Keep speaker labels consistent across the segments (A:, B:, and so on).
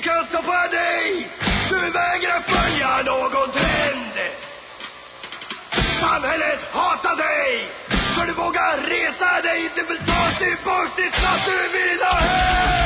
A: Ingenting kan stoppa dig. Du vägrar följa någon trend. Samhället hatar dig. För du vågar resa dig. inte vill ta tillbaks ditt att du vill ha
B: hem.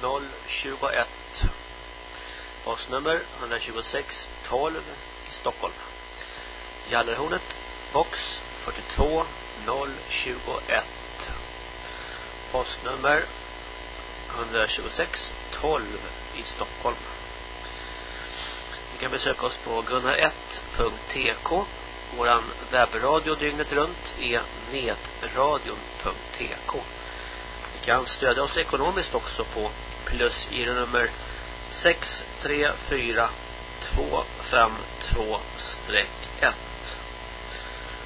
B: 021 postnummer 126 12 i Stockholm. Gallerhornet box 42 021 postnummer 126 12 i Stockholm. Ni kan besöka oss på gunnar1.tk Våran webbradio dygnet runt är netradion.tk Ni kan stödja oss ekonomiskt också på plus i nummer 634252-1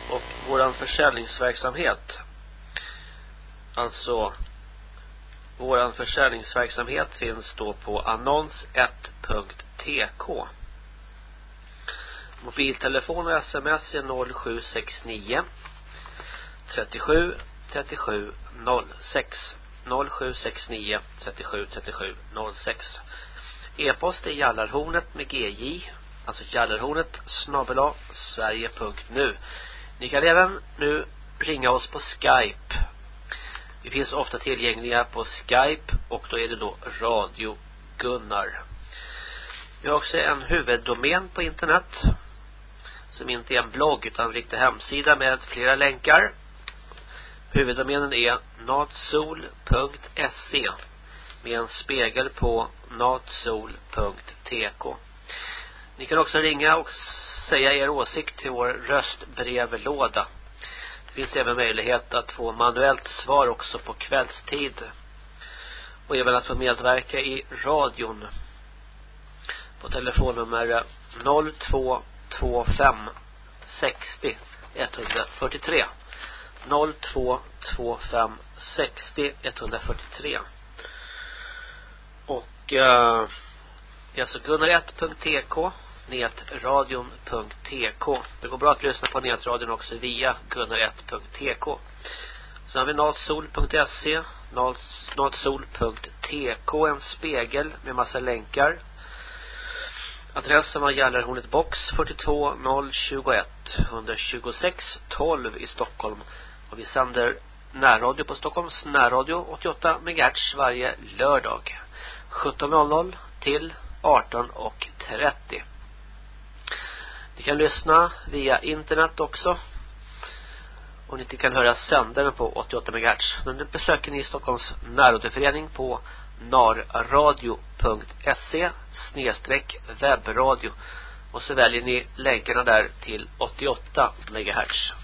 B: och våran försäljningsverksamhet alltså våran försäljningsverksamhet finns då på annons1.tk Mobiltelefon och sms är 0769 37 37 06 0769 37 37 06 E-post är jallarhornet med gj alltså jallarhornet snabbela sverige.nu Ni kan även nu ringa oss på Skype vi finns ofta tillgängliga på Skype och då är det då Radio Gunnar. Vi har också en huvuddomän på internet som inte är en blogg utan en riktig hemsida med flera länkar. Huvuddomänen är natsol.se med en spegel på natsol.tk. Ni kan också ringa och säga er åsikt till vår röstbrevlåda. Det finns även möjlighet att få manuellt svar också på kvällstid. Och även att få medverka i radion. På telefonnummer 02 25 60 143 0225 60 143 och eh, det är alltså gunnar1.tk netradion.tk Det går bra att lyssna på netradion också via gunnar1.tk Sen har vi nalsol.se nalsol.tk en spegel med massa länkar. Adressen var Gällarhornet box 42021 126 12 i Stockholm. Och vi sänder närradio på Stockholms närradio 88 MHz varje lördag. 17.00 till 18.30. Ni kan lyssna via internet också. Och ni kan höra sändaren på 88 MHz. Men nu besöker ni Stockholms närradioförening på narradio.se webbradio och så väljer ni länkarna där till 88 MHz.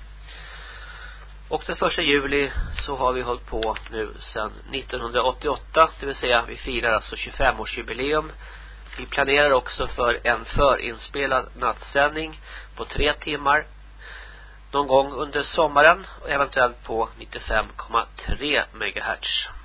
B: Och den första juli så har vi hållit på nu sedan 1988, det vill säga vi firar alltså 25-årsjubileum. Vi planerar också för en förinspelad nattsändning på tre timmar någon gång under sommaren och eventuellt på 95,3 MHz.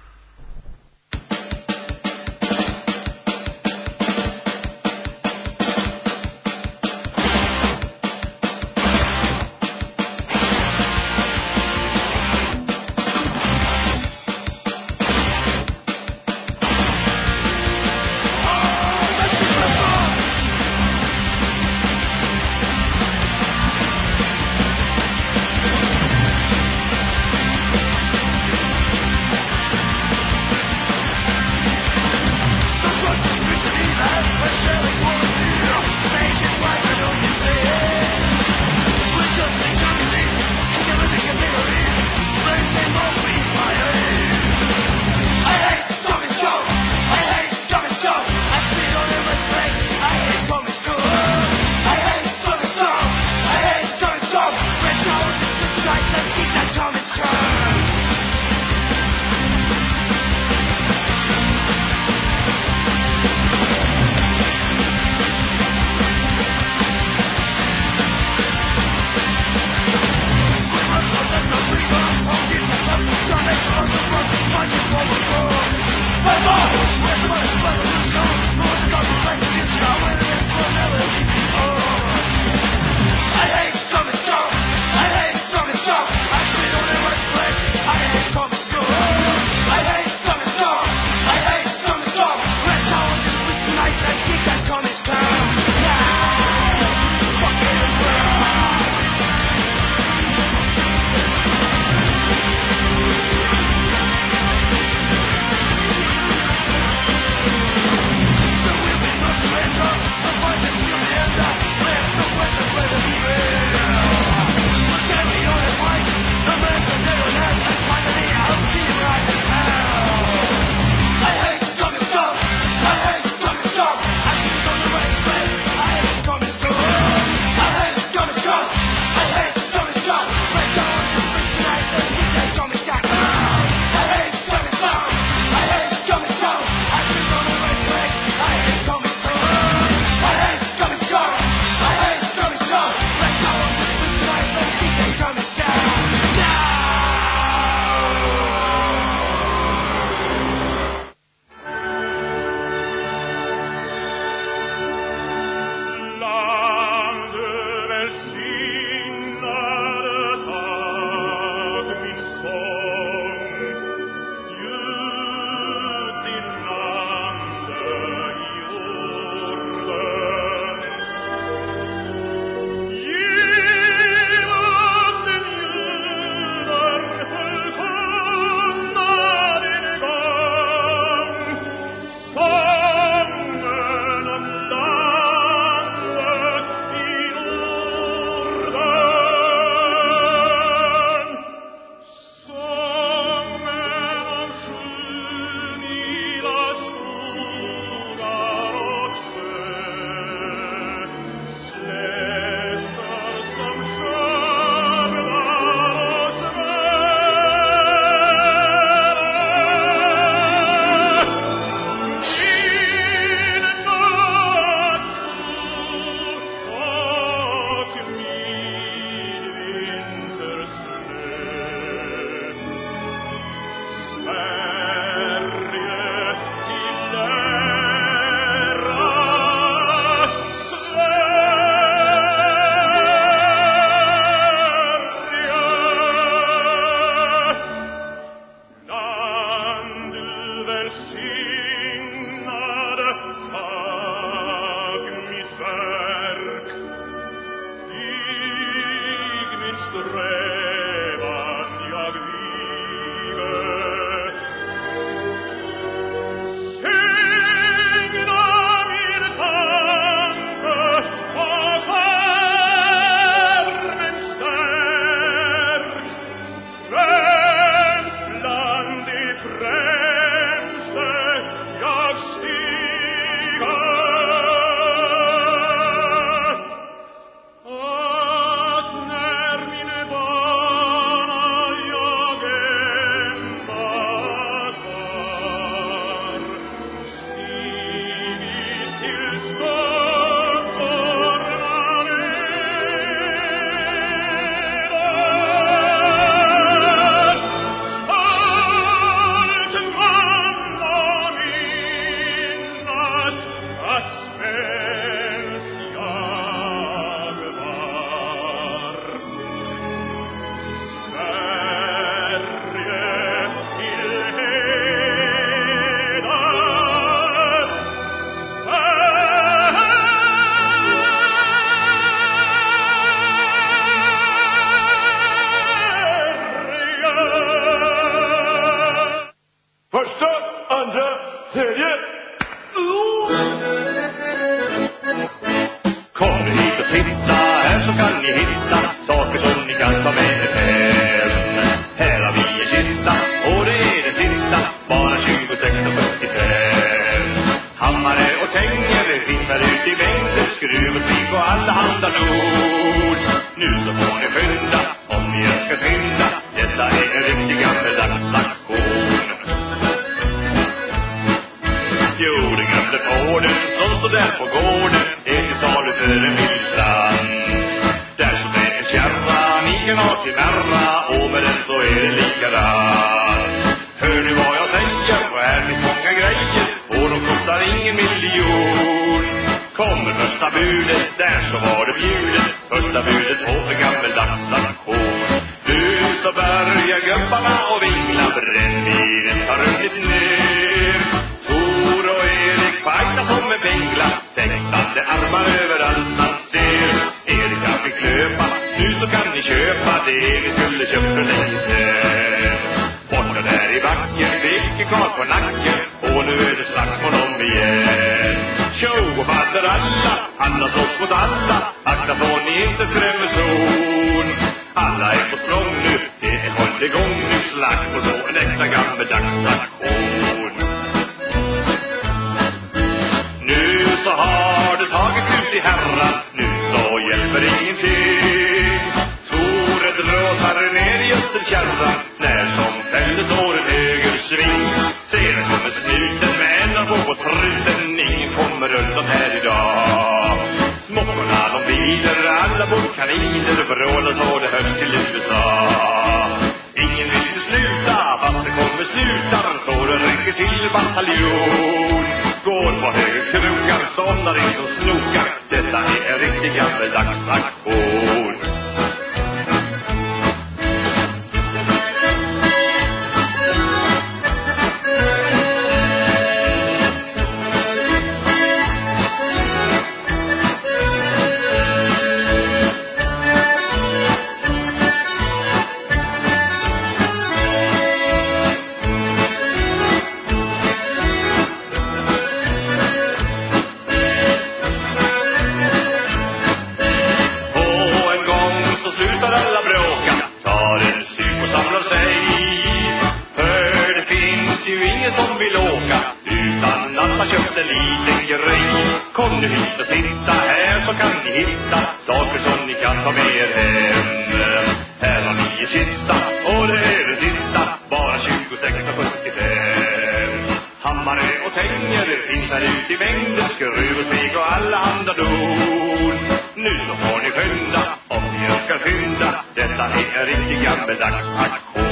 C: är riktigt gammeldags ackord.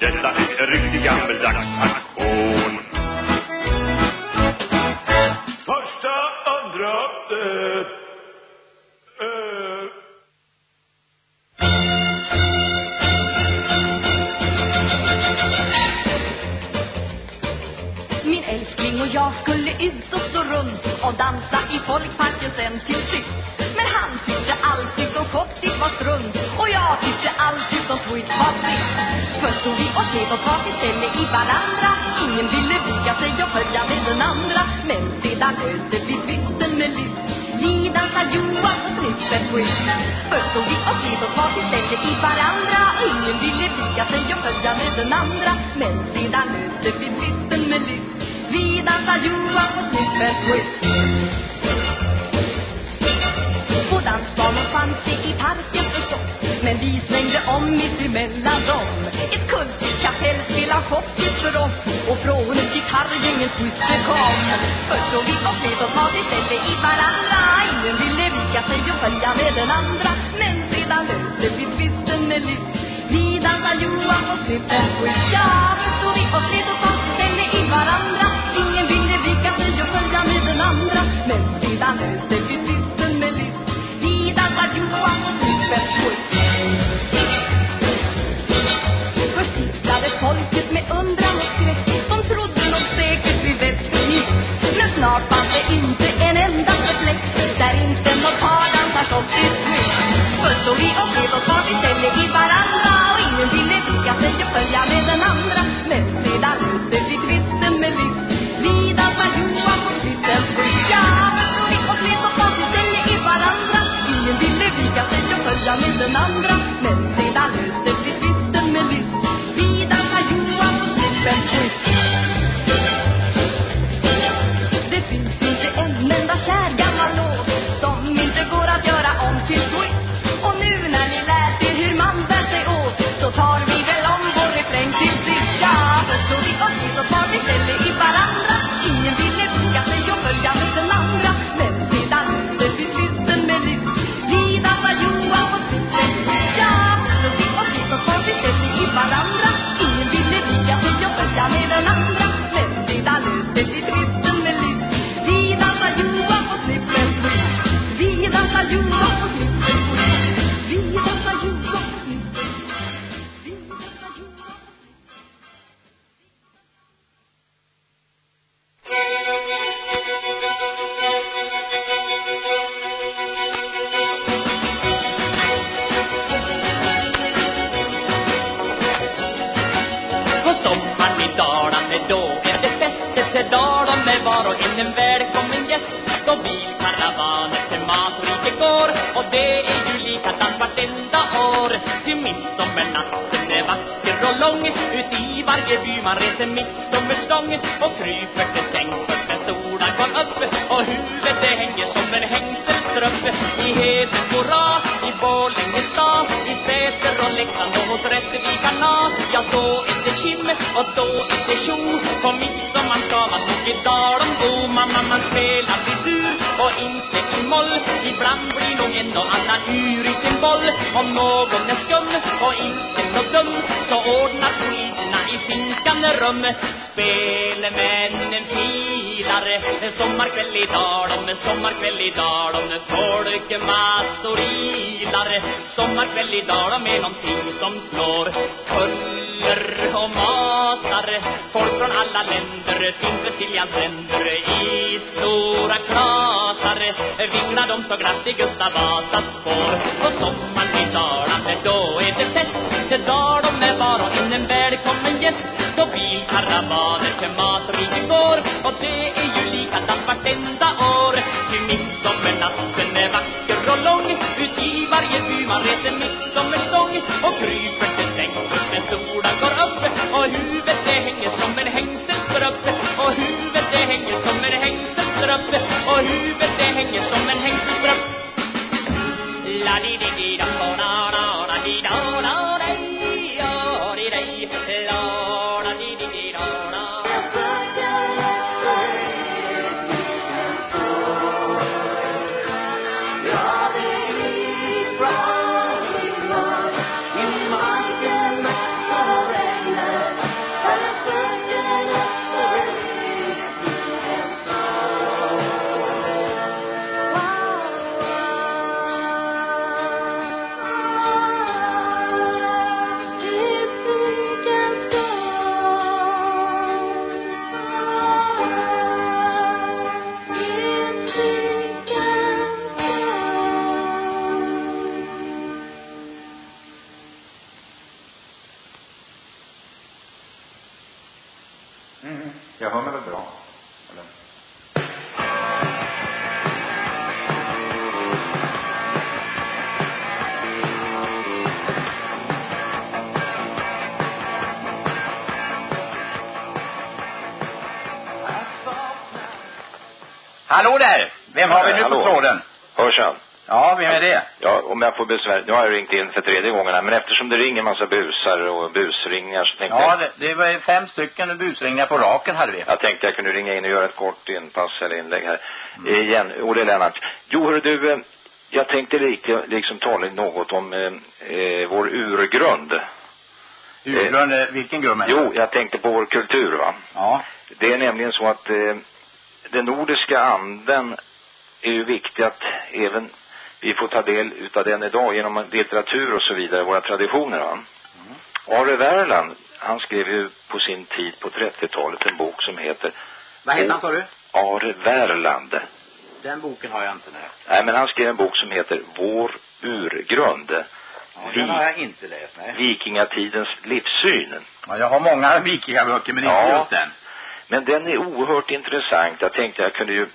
C: Detta är riktigt gammeldags
D: ackord. varandra. Ingen ville vika sig och följa med den andra. Men sedan öste vi bytten med lyft Vi dansade Johan och trippen quiz Först stod vi och gled och partiställde i varandra. Ingen ville vika sig och följa med den andra. Men sedan öste vi bytten med lyft Vi dansade Johan och trippen quiz På dansbanan fanns det i parken förstås Men vi svängde om mitt emellan. det tysta kom. Först så vi konflikt och mat istället i varandra. Ingen ville vika sig och följa med den andra. Men sedan löste vi tvisten med lyss Vi dansar Johan och Klippen och
E: in en välkommen gäst Då bilkaravaner till matriket går. Och det är ju likadant vartenda år. Till midsommarnatten är vacker och lång. Ut i varje by man reser midsommarstång Och kryper till sängs först när solen går upp. Och huvudet det hänger som en hängselström. I Heden, hurra! i Borlänge stad. I Säter och Leksand och hos Rättvikarna Ja, då är det kim och då är det tjo. På midsommar ska man nog i Dalom bo Mamma, man spelar i och inte i moll Ibland blir nog en och annan ur i sin boll. Om någon är skum och inte något dum Så ordnar poliserna i finkande rum. Spelmännen filar En sommarkväll i Dalom, en sommarkväll i Dalom Folkmassor ilar Sommarkväll i Dalom är någonting som slår Kuller och masar Folk från alla länder finns vid Siljans länder. I stora klasar Vinglar de så glatt i Gustav Vasas spår. På sommaren i Dalarna då är det fest. Till Dalom är var och in en välkommen gäst. Då bilkaravaner till matriket går. Och det är ju likadant vartenda år. Ty midsommarnatten är vacker och lång. Ut i varje by man reser midsommarstång Och kryper till
F: Hallå där! Vem har vi nu på
G: Hallå.
F: tråden?
G: Hörs han?
F: Ja, vem är det?
G: Ja, om jag får besvär. Nu har jag ringt in för tredje gången här, men eftersom det ringer massa busar och busringningar så tänkte
F: Ja,
G: jag,
F: det, det var fem stycken busringningar på raken hade vi.
G: jag tänkte jag kunde ringa in och göra ett kort inpass eller inlägg här. Igen, Olle Lennart. Jo, hör du, eh, jag tänkte lika, liksom tala något om eh, eh, vår urgrund.
F: Urgrund, eh, vilken grund menar du?
G: Jo, jag tänkte på vår kultur va.
F: Ja.
G: Det är nämligen så att eh, den nordiska anden är ju viktig att även vi får ta del utav den idag genom litteratur och så vidare, våra traditioner va. Are Werland, han skrev ju på sin tid på 30-talet en bok som heter
F: Vad heter han sa du?
G: Are Werland.
F: Den boken har jag inte med.
G: Nej men han skrev en bok som heter Vår urgrund.
F: Ja, den har jag inte läst, nej.
G: Vikingatidens livssyn.
F: Ja, jag har många vikingaböcker men inte
G: Ja.
F: just den.
G: Men den är oerhört intressant. Jag tänkte jag kunde ju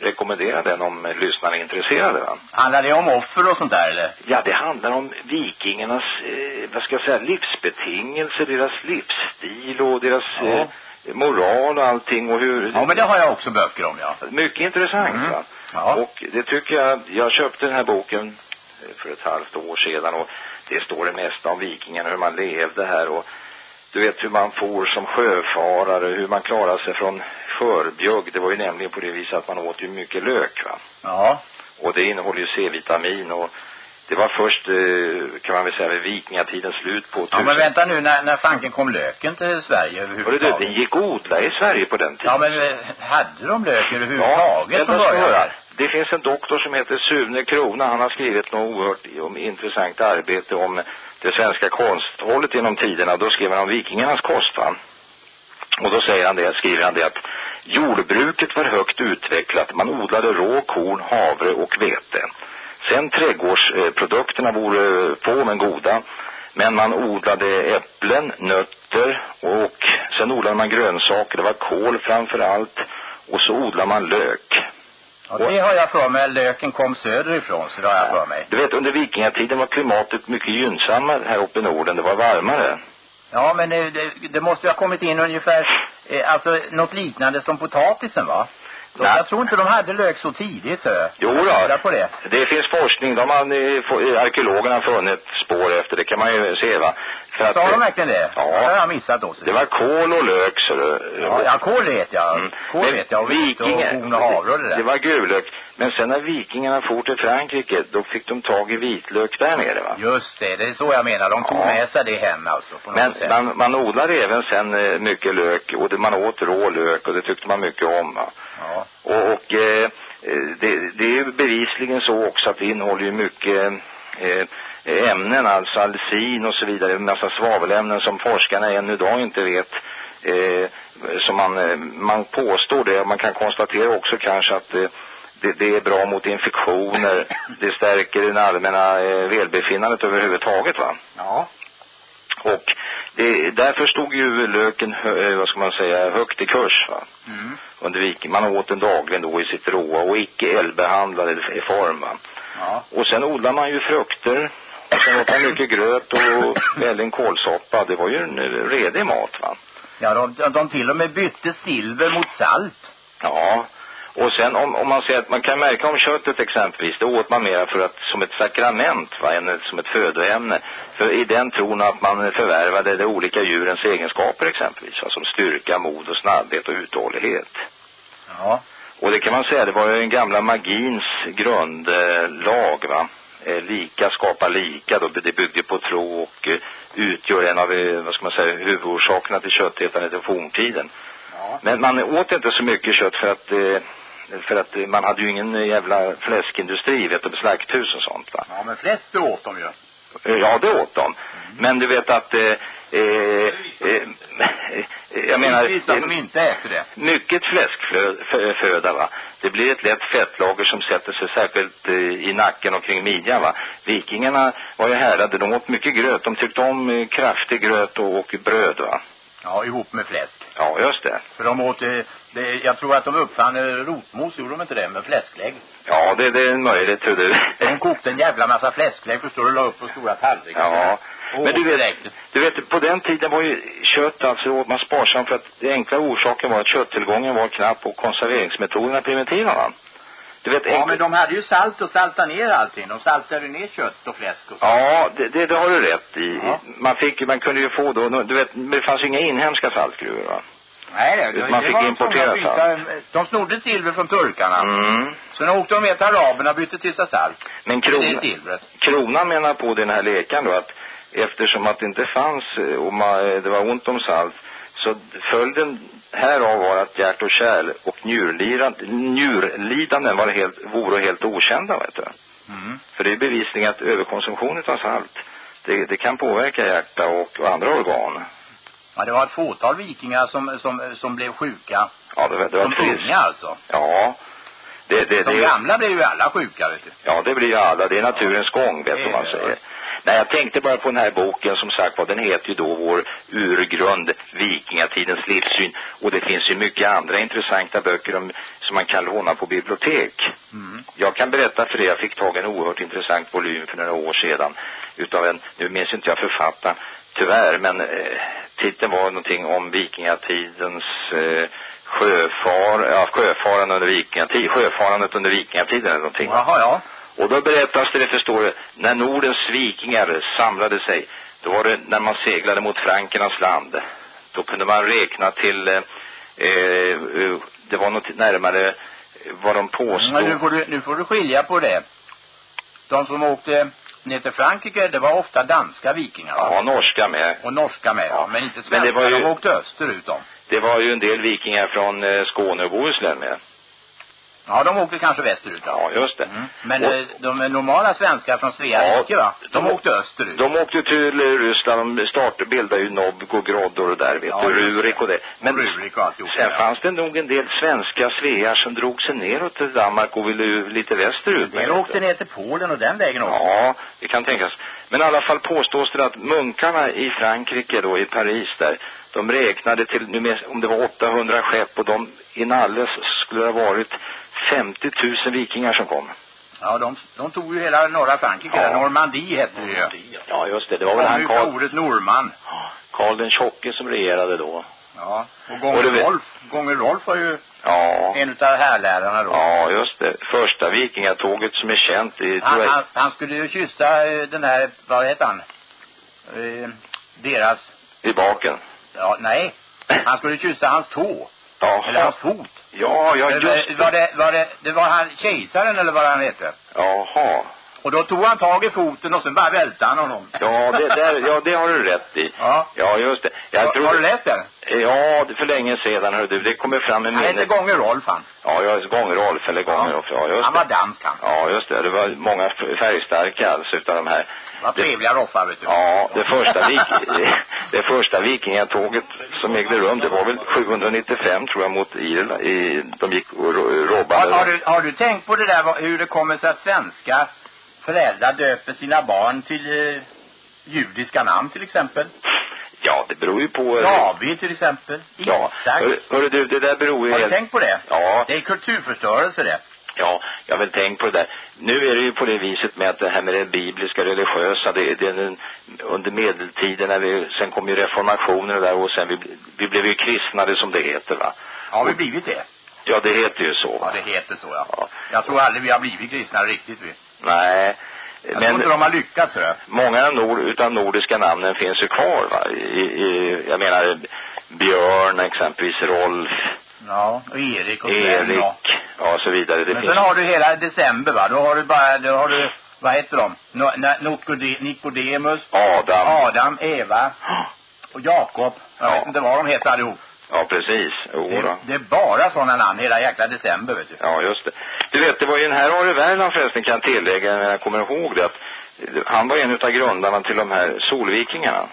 G: rekommendera den om lyssnarna är intresserade va.
F: Handlar det om offer och sånt där eller?
G: Ja, det handlar om vikingarnas, eh, vad ska jag säga, livsbetingelser, deras livsstil och deras
F: Ja.
G: eh, moral och allting och hur...
F: Ja, men det har jag också böcker om, ja.
G: Mycket intressant
F: Mm.
G: va.
F: Ja.
G: Och det tycker jag, jag köpte den här boken eh, för ett halvt år sedan och det står det mesta om vikingarna, hur man levde här och du vet hur man for som sjöfarare, hur man klarade sig från skörbjugg. Det var ju nämligen på det viset att man åt ju mycket lök va.
F: Ja.
G: Och det innehåller ju C-vitamin och det var först, eh, kan man väl säga, vid vikingatidens slut på
F: Ja, men vänta nu, när, när fanken kom löken till Sverige
G: Hörru du,
F: överhuvudtaget?
G: den gick odla i Sverige på den tiden.
F: Ja, men eh, hade de lök överhuvudtaget
G: ja,
F: från början?
G: Det finns en doktor som heter Sune Krona. Han har skrivit något oerhört om intressant arbete om det svenska konsthållet genom tiderna. Då skrev han om vikingarnas kost, va? Och då säger han det, skriver han det att jordbruket var högt utvecklat. Man odlade rå korn, havre och vete. Sen trädgårdsprodukterna vore få men goda. Men man odlade äpplen, nötter och sen odlade man grönsaker. Det var kål framför allt Och så odlade man lök.
F: Och det har jag för mig. Löken kom söderifrån, så det har jag för mig.
G: Du vet, under vikingatiden var klimatet mycket gynnsammare här uppe i Norden. Det var varmare.
F: Ja, men det, det, måste ju ha kommit in ungefär, eh, alltså något liknande som potatisen va? De,
G: Nej.
F: jag tror inte de hade lök så tidigt. Så.
G: Jo då.
F: på det.
G: Det finns forskning, de har, eh, eh, arkeologerna funnit spår efter, det kan man ju se va. För att,
F: Sa de verkligen det?
G: Ja.
F: Det har jag missat också.
G: det var kål och lök så det,
F: Ja, ja kål vet jag.
G: Mm.
F: Kål
G: Men
F: vet jag. Och vit och
G: vikingar-
F: horn och havre och det där.
G: Det var gulök. Men sen när vikingarna for till Frankrike, då fick de tag i vitlök där nere va.
F: Just det, det är så jag menar. De tog
G: Ja.
F: med sig det hem alltså. På
G: Men
F: sätt.
G: man, man odlade även sen eh, mycket lök och det, man åt rå lök och det tyckte man mycket om va.
F: Ja.
G: Och, och eh, eh, det, det är ju bevisligen så också att det innehåller ju mycket ämnen, alltså alcin och så vidare, en massa svavelämnen som forskarna ännu idag inte vet eh, som man, eh, man påstår det. Man kan konstatera också kanske att eh, det, det är bra mot infektioner, det stärker det allmänna eh, välbefinnandet överhuvudtaget va.
F: Ja.
G: Och det, därför stod ju löken, eh, vad ska man säga, högt i kurs va
F: Mm.
G: under viking. Man åt den dagligen då i sitt råa och icke eldbehandlad i i form va.
F: Ja.
G: Och sen odlar man ju frukter. Och sen åt man mycket gröt och väldigt kålsoppa. Det var ju en redig mat va.
F: Ja, de, de, till och med bytte silver mot salt.
G: Ja. Och sen om, om man säger att man kan märka om köttet exempelvis, det åt man mer för att, som ett sakrament va, än som ett födoämne. För i den tron att man förvärvade de olika djurens egenskaper exempelvis, va, som styrka, mod och snabbhet och uthållighet.
F: Ja.
G: Och det kan man säga, det var ju den gamla magins grundlag va. Eh, lika skapar lika då, det byggde på tro och eh, utgör en av, eh, vad ska man säga, huvudorsakerna till köttätandet i forntiden.
F: Ja.
G: Men man åt inte så mycket kött för att, för att man hade ju ingen jävla fläskindustri, vet du, slakthus och sånt va.
F: Ja, men det åt de ju.
G: Eh, Ja, det åt de. Men du vet att, eh, eh, eh, jag menar,
F: Vissa som inte äter det.
G: mycket fläskföda va. Det blir ett lätt fettlager som sätter sig särskilt eh, i nacken och kring midjan va. Vikingarna var ju härdade, de åt mycket gröt. De tyckte om eh, kraftig gröt och, och bröd va.
F: Ja, ihop med fläsk.
G: Ja, just det.
F: För de åt, eh, det, jag tror att de uppfann eh, rotmos, gjorde de inte det, med fläsklägg.
G: Ja, det, det är möjligt hur du.
F: De kokte en jävla massa fläsklägg, förstår du, la upp på stora tallrikar.
G: Ja.
F: Och
G: Men du vet, du vet, på den tiden var ju kött alltså åt man sparsamt för att den enkla orsaken var att kötttillgången var knapp och konserveringsmetoderna primitiva va. Du vet,
F: Ja, men de hade ju salt och salta ner allting. De saltade ner kött och fläsk och så.
G: Ja, det, det, det har du rätt i.
F: Ja.
G: Man fick, man kunde ju få då, du vet, men det fanns ju inga inhemska saltgruvor va?
F: Nej, det,
G: Man
F: det
G: fick importera
F: byta- De snodde silver från turkarna.
G: Mm.
F: Sen åkte de med till araberna och bytte till sig salt.
G: Men krona, kronan menar på den här läkaren då att eftersom att det inte fanns eh, och man, eh, det var ont om salt så följden härav var att hjärt och kärl och njurlidanden var helt, vore helt okända vet du.
F: Mm.
G: För det är bevisning att överkonsumtion av salt det, det kan påverka hjärta och, och andra organ.
F: Ja, det var ett fåtal vikingar som, som, som blev sjuka.
G: Ja, det, var- det var
F: Som
G: trist.
F: unga alltså.
G: Ja. Det, det,
F: De
G: det,
F: gamla blev ju alla sjuka, vet du.
G: Ja, det blir ju alla. Det är naturens gång, vet du vad man säger.
F: ja.
G: Nej, jag tänkte bara på den här boken, som sagt var, den heter ju då Vår urgrund, vikingatidens livssyn. Och det finns ju mycket andra intressanta böcker om, som man kan låna på bibliotek.
F: Mm.
G: Jag kan berätta för dig, jag fick tag i en oerhört intressant volym för några år sedan. Utav en, nu minns inte jag författaren, tyvärr, men eh, titeln var någonting om vikingatidens eh, sjöfar, ja, sjöfaran under vikingatid, sjöfarandet under vikingatiden eller någonting.
F: Jaha, ja.
G: Och då berättas det, förstår du, när Nordens vikingar samlade sig, då var det när man seglade mot frankernas land. Då kunde man räkna till, eh, eh, det var något närmare vad de påstod.
F: Men nu får, du, nu får du skilja på det. De som åkte ner till Frankrike, det var ofta danska vikingar?
G: Ja, norska med.
F: Och norska med, ja. Men inte
G: Men
F: svenska.
G: det var ju-
F: De åkte österut de.
G: Det var ju en del vikingar från eh, Skåne och Bohuslän med.
F: Ja, de åkte kanske västerut ja.
G: Ja, just det.
F: Mm. Men
G: Och-
F: eh, de normala svenskar från Svea
G: Ja,
F: rike va? De,
G: de-
F: åkte österut.
G: De åkte till eh, Ryssland, de startade, bildade ju Novgorod och det där, vet
F: Ja,
G: du. Rurik och det. Men
F: Rurik och alltihop.
G: sen
F: ja.
G: fanns det nog en del svenska svear som drog sig neråt till Danmark och ville ju lite västerut.
F: De åkte ner till Polen och den vägen också.
G: Ja, det kan tänkas. Men i alla fall påstås det att munkarna i Frankrike då, i Paris där, de räknade till, om det var 800 skepp och de inalles skulle ha varit 50 000 vikingar som kom.
F: Ja, de, de tog ju hela norra Frankrike.
G: Ja.
F: Normandie hette det ju.
G: Ja, just det. Det var väl han Karl,
F: ordet norman.
G: Karl den tjocke som regerade då.
F: Ja. Och
G: Och
F: Gånger
G: du vet-
F: Rolf. Gånger Rolf var ju
G: Ja.
F: en utav härlärarna då.
G: Ja, just det. Första vikingatåget som är känt i,
F: Han,
G: jag,
F: han, han skulle ju kyssa eh, den här, vad heter han? Eh, deras,
G: i baken.
F: ja nej. Han skulle kyssa hans tå. Eller
G: Jaha.
F: hans fot.
G: Ja, ja,
F: Eller,
G: just
F: var
G: det.
F: det, var det, det var han kejsaren eller vad han hette.
G: Jaha.
F: Och då tog han tag i foten och sen bara välte han honom.
G: Ja, det där, ja, det har du rätt i.
F: Ja.
G: Ja, just det. Jag
F: har,
G: tror,
F: har du läst den?
G: Ja, det för länge sedan, hör du. Det kommer fram i
F: Han hette
G: minnet.
F: Gånger Rolf han.
G: Ja, jag gånger Rolf eller gånger Rolf. Ja, just
F: han var
G: det.
F: dansk han.
G: Ja, just det. Det var många färgstarka alltså utav de här.
F: Var trevliga roffar vet du.
G: Ja, det första, vik det första vikingatåget som ägde rum, det var väl 795 tror jag mot Irland. I, de gick och ro- robbade.
F: Har, har, du, har du tänkt på det där vad- hur det kommer sig att svenska föräldrar döper sina barn till eh, judiska namn till exempel?
G: Ja, det beror ju på...
F: David till exempel.
G: Ja,
F: Isak.
G: hör, hörru du, det där beror ju
F: Har du
G: helt...
F: tänkt på det?
G: Ja,
F: Det är kulturförstörelse det.
G: Ja, jag har väl tänkt på det där. Nu är det ju på det viset med att det här med det bibliska, religiösa, det, det är den, under medeltiden när vi, sen kom ju reformationen och där och sen vi, vi blev ju kristnade som det heter va.
F: Har vi blivit det?
G: Ja, det heter ju så
F: Ja,
G: va.
F: det heter så ja.
G: Ja.
F: Jag tror aldrig vi har blivit kristna riktigt vi.
G: Nej.
F: Jag tror inte de har lyckats så.
G: många av nord, utav nordiska namnen finns ju kvar va. I, i, jag menar Björn exempelvis, Rolf,
F: Ja, och Erik och Sven
G: Erik
F: och...
G: ja, och så vidare. Det
F: Men
G: finns
F: sen har du hela december va? Då har du bara, då har du, vad heter de? No, Nokode, Nikodemus,
G: Adam.
F: Adam, Eva och Jakob. Jag
G: Ja.
F: vet inte vad de heter allihop.
G: Ja, precis.
F: Det, det är bara sådana namn hela jäkla december vet du.
G: Ja, just det. Du vet, det var ju den här Are Värland förresten kan jag tillägga när jag kommer ihåg det att han var en utav grundarna till de här Solvikingarna.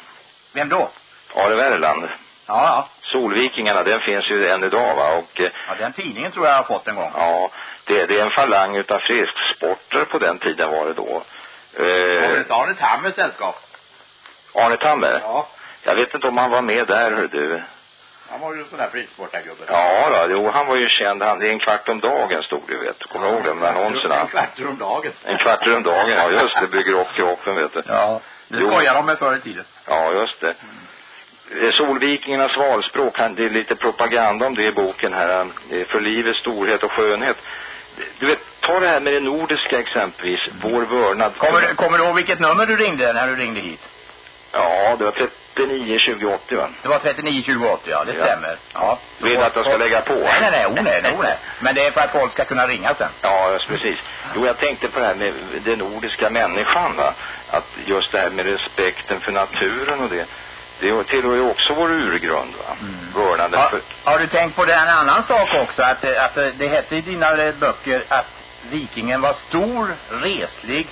F: Vem då?
G: Are Värland.
F: Ja, ja.
G: Solvikingarna, den finns ju än idag va och eh,
F: Ja, den tidningen tror jag jag har fått en gång.
G: ja, det, det är en falang utav frisksporter på den tiden var det då. Eh,
F: Arne Tammers sällskap?
G: Arne Tammer?
F: Ja.
G: Jag vet inte om han var med där hör du.
F: Han var ju en sån där frisportargubbe.
G: Ja då, jo han var ju känd, han, det är en kvart om dagen stod det vet du, kommer du ihåg de där annonserna?
F: En kvart om dagen.
G: En kvart om dagen, ja just det, bygger upp kroppen vet du.
F: Ja. Det skojar de med förr i tiden.
G: Ja, just det. Eh, Solvikingarnas valspråk, det är lite propaganda om det i boken här. eh, För livets storhet och skönhet. Du vet, ta det här med det nordiska exempelvis. Vår vördnad.
F: Kommer, du- kommer du ihåg vilket nummer du ringde när du ringde hit?
G: Ja, det var 39 20 80 va?
F: Det var 39 20 80, ja, det
G: Ja.
F: stämmer. Ja.
G: Vill att jag ska lägga på?
F: Nej, nej, nej, oh, nej, nej, oh, nej. Men det är för att folk ska kunna ringa sen.
G: Ja, precis. Jo, jag tänkte på det här med den nordiska människan va. Att just det här med respekten för naturen och det. Det tillhör ju också vår urgrund va. Vördnaden
F: Ja,
G: för...
F: har du tänkt på det en annan sak också? Att, att det hette i dina böcker att vikingen var stor, reslig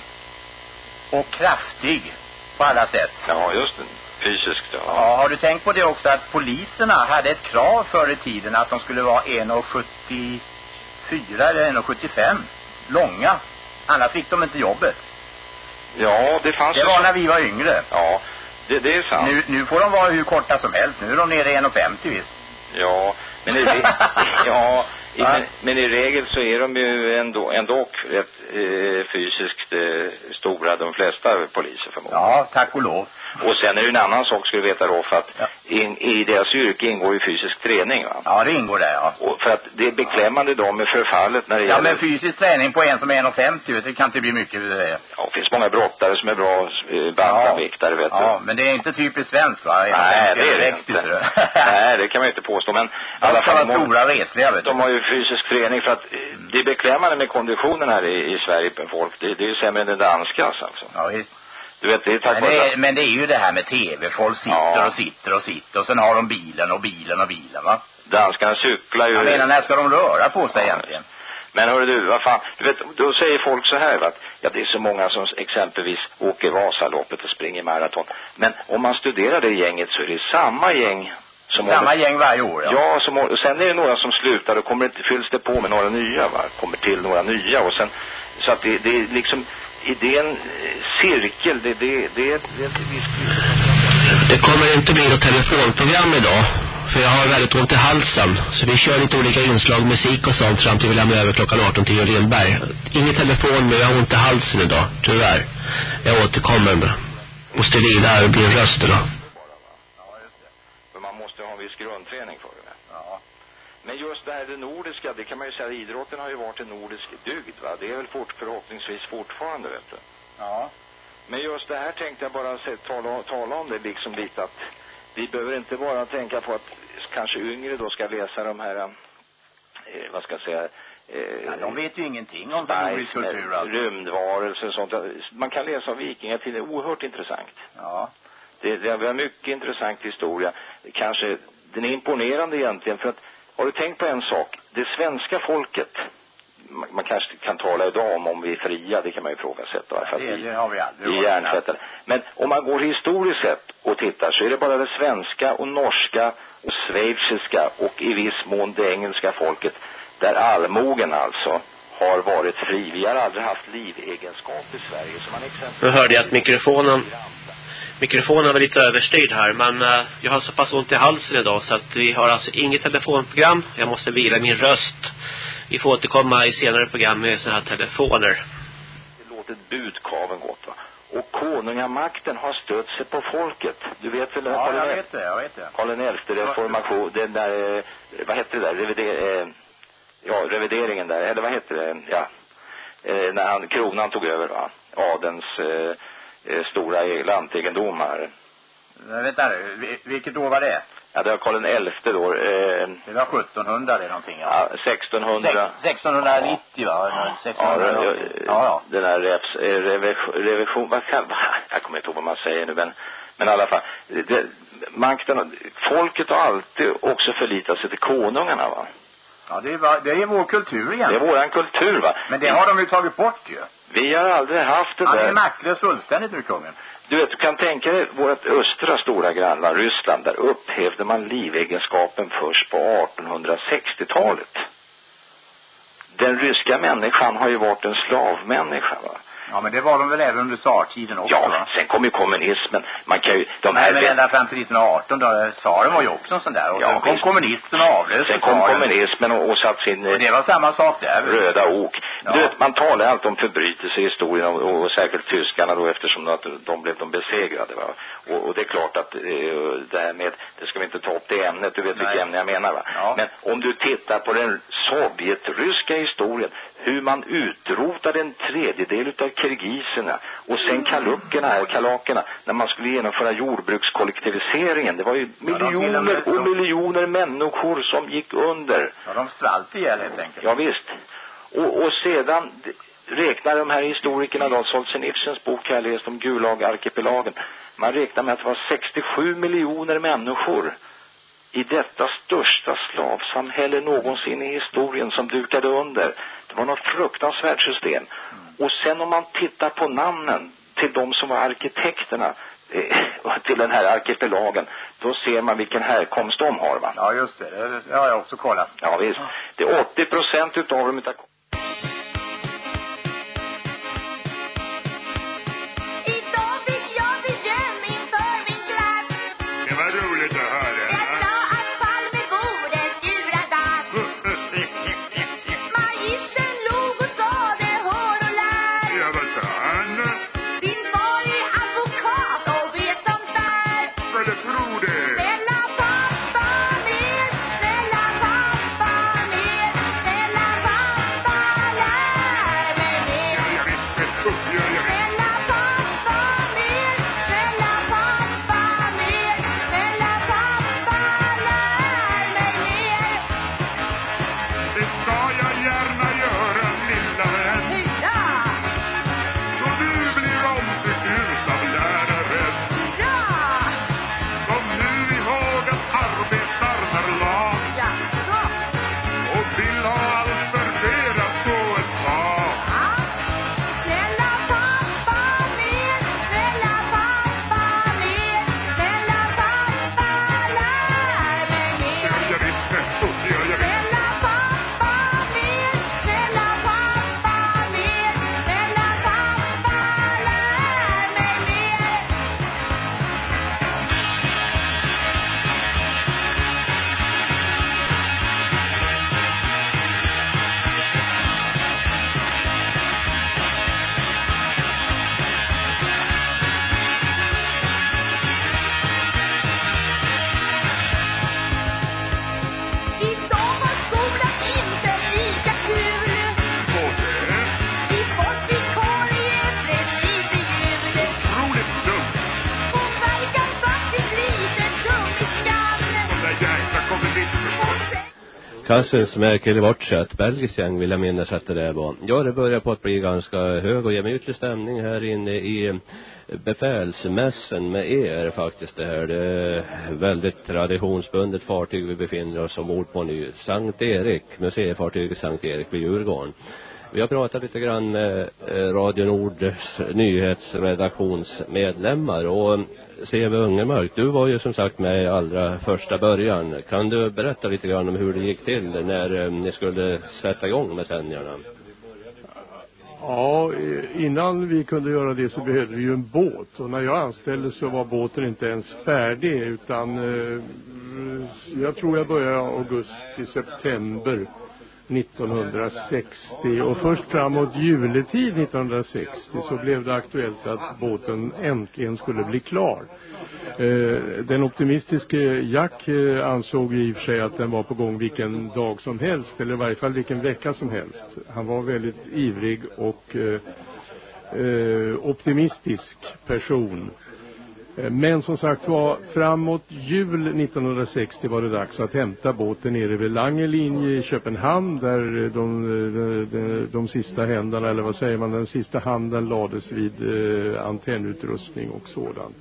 F: och kraftig på alla sätt.
G: Ja, just det. Fysiskt ja.
F: Ja, har du tänkt på det också att poliserna hade ett krav förr i tiden att de skulle vara 1,74 eller 1,75 långa. Annars fick de inte jobbet.
G: Ja, det fanns
F: Det var
G: så-
F: när vi var yngre.
G: Ja, det, det är sant.
F: Nu, nu får de vara hur korta som helst. Nu är de nere i 1,50 visst.
G: Ja, men i, ja, i, men, men i regel så är de ju ändå, ändå rätt eh, fysiskt eh, stora, de flesta poliser förmodligen.
F: Ja, tack och lov.
G: Och sen är det en annan sak, ska du veta Rolf, att
F: Ja.
G: in, i deras yrke ingår ju fysisk träning va.
F: Ja, det ingår där ja.
G: Och för att det är beklämmande de med förfallet när det
F: Ja,
G: gäller...
F: men fysisk träning på en som är 1,50 vet du, det kan inte bli mycket. Det.
G: Ja, det finns många brottare som är bra eh, bantamviktare vet du.
F: Ja, men det är inte typiskt svenskt va?
G: Nej, det är det inte. Nej, det kan man inte påstå, men
F: De
G: alla fall...
F: vara stora, resliga vet du.
G: De har ju fysisk träning för att eh, det är beklämmande med konditionen här i, i Sverige på folk. Det, det är ju sämre än den danskas alltså.
F: Ja, visst.
G: Du vet, det är tack
F: Men det, är, men det är ju det här med tv. Folk sitter
G: Ja.
F: och sitter och sitter. Och sen har de bilen och bilen och bilen va?
G: danskarna cyklar ju.
F: Jag menar, när ska de röra på sig
G: Ja.
F: egentligen?
G: Men hörru du, vad fan, du vet, då säger folk så här va, att ja det är så många som exempelvis åker Vasaloppet och springer maraton. Men om man studerar det gänget så är det samma gäng som
F: Samma
G: håller-
F: gäng varje år ja.
G: Ja, som, och sen är det några som slutar och kommer, fylls det på med några nya va, kommer till några nya och sen, så att det, det är liksom, idén, en eh, cirkel, det, det, det, det är ett visst
H: Det kommer inte bli något telefonprogram idag. För jag har väldigt ont i halsen. Så vi kör lite olika inslag, musik och sånt fram till vi lämnar över klockan 18 till Lindberg. Ingen telefon men jag har ont i halsen idag, tyvärr. Jag återkommer. Måste vila och bli en röst idag.
G: För man måste ha en viss grundträning för det.
F: Ja.
G: Men just det här det nordiska, det kan man ju säga, idrotten har ju varit en nordisk dygd va. Det är väl fort, förhoppningsvis fortfarande vet du.
F: Ja.
G: Men just det här tänkte jag bara se, tala, tala om det liksom lite att vi behöver inte bara tänka på att kanske yngre då ska läsa de här, eh, vad ska jag säga, eh,
F: ja. De vet ju ingenting om nordisk kultur alltså.
G: Rymdvarelser och sånt. Man kan läsa om vikingatiden, oerhört intressant.
F: Ja.
G: Det, det är en mycket intressant historia. Kanske, den är imponerande egentligen för att, har du tänkt på en sak? Det svenska folket, man, man kanske kan tala idag om om vi är fria, det kan man ju ifrågasätta.
F: Det, det har vi aldrig
G: Vi är hjärntvättade. Men om man går historiskt sett och tittar så är det bara det svenska och norska och schweiziska och i viss mån det engelska folket där allmogen alltså har varit fri. Vi har aldrig haft livegenskap i Sverige. Så man exempelvis...
B: Nu hörde jag att mikrofonen mikrofonen var lite överstyrd här men uh, jag har så pass ont i halsen idag så att vi har alltså inget telefonprogram. Jag måste vila min röst. Vi får återkomma i senare program med sådana här telefoner.
G: Det låter budkaven gott va. Och konungamakten har stött sig på folket. Du vet väl?
F: Ja, jag vet det, jag vet det.
G: Karl XI reformation, den där, eh, vad hette det där, revider, eh, ja, revideringen där, eller vad hette det, ja. Eh, när han, kronan tog över va. Adens eh, eh, stora lantegendomar.
F: Men vänta nu, vilket år var det?
G: Ja, det var Karl XI då. Eh,
F: det var 1700 eller någonting. Ja,
G: ja 1600.
F: 1690 va? 1600,
G: ja,
F: ja, ja.
G: Den där revs, eh, revision, revision vad kan, jag kommer inte ihåg vad man säger nu men, men i alla fall. Det, makten, folket har alltid också förlitat sig till konungarna va.
F: Ja, det är, det är vår kultur igen.
G: Det är våran kultur va.
F: Men det har de ju tagit bort ju.
G: Vi har aldrig haft det
F: Han
G: där.
F: Han är maktlös fullständigt nu, kungen.
G: Du vet, du kan tänka dig vårt östra stora grannland Ryssland. Där upphävde man livegenskapen först på 1860-talet. Den ryska människan har ju varit en slavmänniska va.
F: Ja, men det var de väl även under tsartiden också
G: Ja,
F: va?
G: sen kom ju kommunismen. Man kan ju, de här...
F: Nej, men ända fram till 1918 då, tsaren var ju också en sån där. Och
G: ja,
F: sen kom
G: visst.
F: kommunisterna och avlöste
G: Sen kom kommunismen och, och satt sin...
F: Och det var samma sak där.
G: Röda ok.
F: Ja.
G: Du vet, man talar alltid om förbrytelser i historien och, och, och särskilt tyskarna då eftersom att de blev de besegrade va. Och, och det är klart att eh, det här med, det ska vi inte ta upp det ämnet, du vet
F: Nej.
G: vilket ämne jag menar va.
F: Ja.
G: Men om du tittar på den sovjetryska historien, hur man utrotade en tredjedel utav kirgiserna och sen kaluckerna här, kalakerna, när man skulle genomföra jordbrukskollektiviseringen. Det var ju
F: och
G: miljoner och miljoner människor som gick under.
F: Ja, de svalt ihjäl helt enkelt.
G: Ja, visst. Och, och sedan räknar de här historikerna då, Solzhenitsyns bok jag läst om Gulag-arkipelagen. Man räknar med att det var 67 miljoner människor i detta största slavsamhälle någonsin i historien som dukade under. Det var något fruktansvärt system. Och sen om man tittar på namnen till de som var arkitekterna eh, till den här arkipelagen, då ser man vilken härkomst de har va.
F: Ja, just det. Det, det har jag också kollat.
G: Ja visst. Det är 80 procent utav dem utav
I: Som med Kilivorcha, ett belgiskt gäng vill jag minnas att det där var. Ja, det börjar på att bli ganska hög och gemytlig stämning här inne i eh, befälsmässen med er faktiskt det här. Det är väldigt traditionsbundet fartyg vi befinner oss ombord på nu. Sankt Erik, museifartyget Sankt Erik vid Djurgården. Vi har pratat lite grann med Radio Nords nyhetsredaktionsmedlemmar och eh, C.V. Ungermark, du var ju som sagt med i allra första början. Kan du berätta lite grann om hur det gick till när ni skulle sätta igång med sändningarna?
J: Ja, innan vi kunde göra det så behövde vi ju en båt. Och när jag anställdes så var båten inte ens färdig utan eh, jag tror jag började augusti, september 1960 och först framåt juletid 1960 så blev det aktuellt att båten äntligen skulle bli klar. Eh, den optimistiske Jack eh, ansåg i och för sig att den var på gång vilken dag som helst eller i varje fall vilken vecka som helst. Han var väldigt ivrig och eh, eh optimistisk person. Eh, men som sagt var, framåt jul 1960 var det dags att hämta båten nere vid Langelinje i Köpenhamn där eh, de, de, de, de sista händerna, eller vad säger man, den sista handen lades vid eh, antennutrustning och sådant.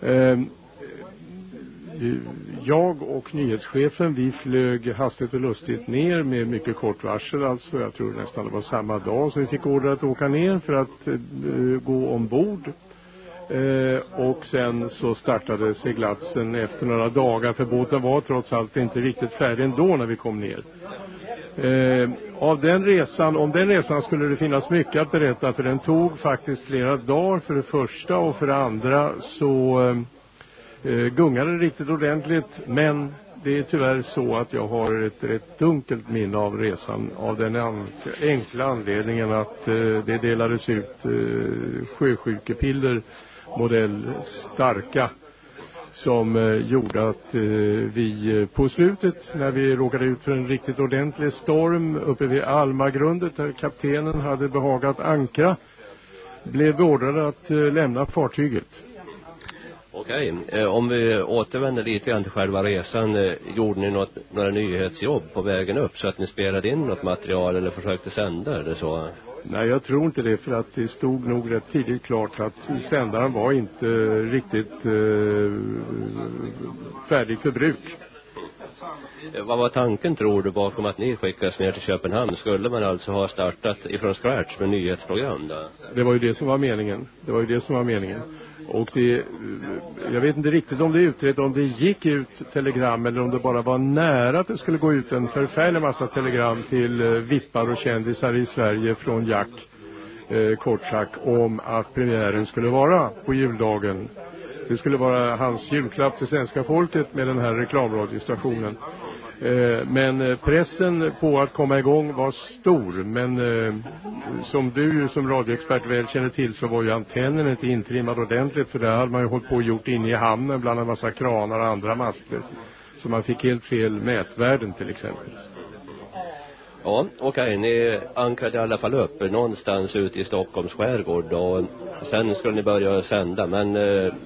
J: Eh, jag och nyhetschefen, vi flög hastigt och lustigt ner med mycket kort varsel alltså. Jag tror nästan det var samma dag som vi fick order att åka ner för att eh, gå ombord Eh, och sen så startade seglatsen efter några dagar för båten var trots allt inte riktigt färdig ändå när vi kom ner. Eh, av den resan, om den resan skulle det finnas mycket att berätta för den tog faktiskt flera dagar för det första och för det andra så eh, eh gungade det riktigt ordentligt men det är tyvärr så att jag har ett rätt dunkelt minne av resan av den enkla anledningen att eh, det delades ut eh, sjösjukepiller modell starka som eh, gjorde att eh, vi eh, på slutet när vi råkade ut för en riktigt ordentlig storm uppe vid Almagrundet där kaptenen hade behagat ankra blev beordrade att eh, lämna fartyget.
I: Okej, eh, om vi återvänder lite grann till själva resan. Eh, gjorde ni något, några nyhetsjobb på vägen upp så att ni spelade in något material eller försökte sända eller så?
J: Nej, jag tror inte det för att det stod nog rätt tidigt klart att sändaren var inte riktigt eh, färdig för bruk.
I: Eh, vad var tanken tror du bakom att ni skickades ner till Köpenhamn? Skulle man alltså ha startat ifrån scratch med nyhetsprogram då?
J: Det var ju det som var meningen. Det var ju det som var meningen. Och det, jag vet inte riktigt om det är utrett om det gick ut telegram eller om det bara var nära att det skulle gå ut en förfärlig massa telegram till eh, vippar och kändisar i Sverige från Jack eh, Kortsak om att premiären skulle vara på juldagen. Det skulle vara hans julklapp till svenska folket med den här reklamradiostationen. Eh, men eh, pressen på att komma igång var stor. Men eh, som du som radioexpert väl känner till så var ju antennen inte intrimmad ordentligt. För det hade man ju hållit på och gjort inne i hamnen bland en massa kranar och andra master. Så man fick helt fel mätvärden till exempel.
I: Ja, okej. Okay. Ni ankrade i alla fall upp någonstans ute i Stockholms skärgård och sen skulle ni börja sända. Men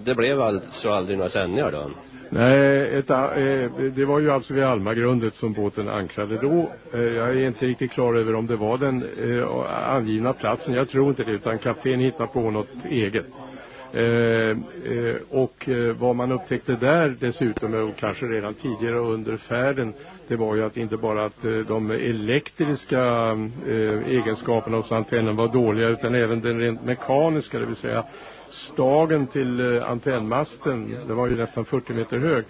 I: det blev alltså aldrig några sändningar då?
J: Nej, ett, eh, det var ju alltså vid Almagrundet som båten ankrade då. Eh, jag är inte riktigt klar över om det var den eh, angivna platsen. Jag tror inte det, utan kapten hittade på något eget. Eh, eh, och eh, vad man upptäckte där dessutom, och kanske redan tidigare under färden, det var ju att inte bara att de elektriska egenskaperna hos antennen var dåliga, utan även den rent mekaniska, det vill säga stagen till eh, antennmasten, den var ju nästan 40 meter hög,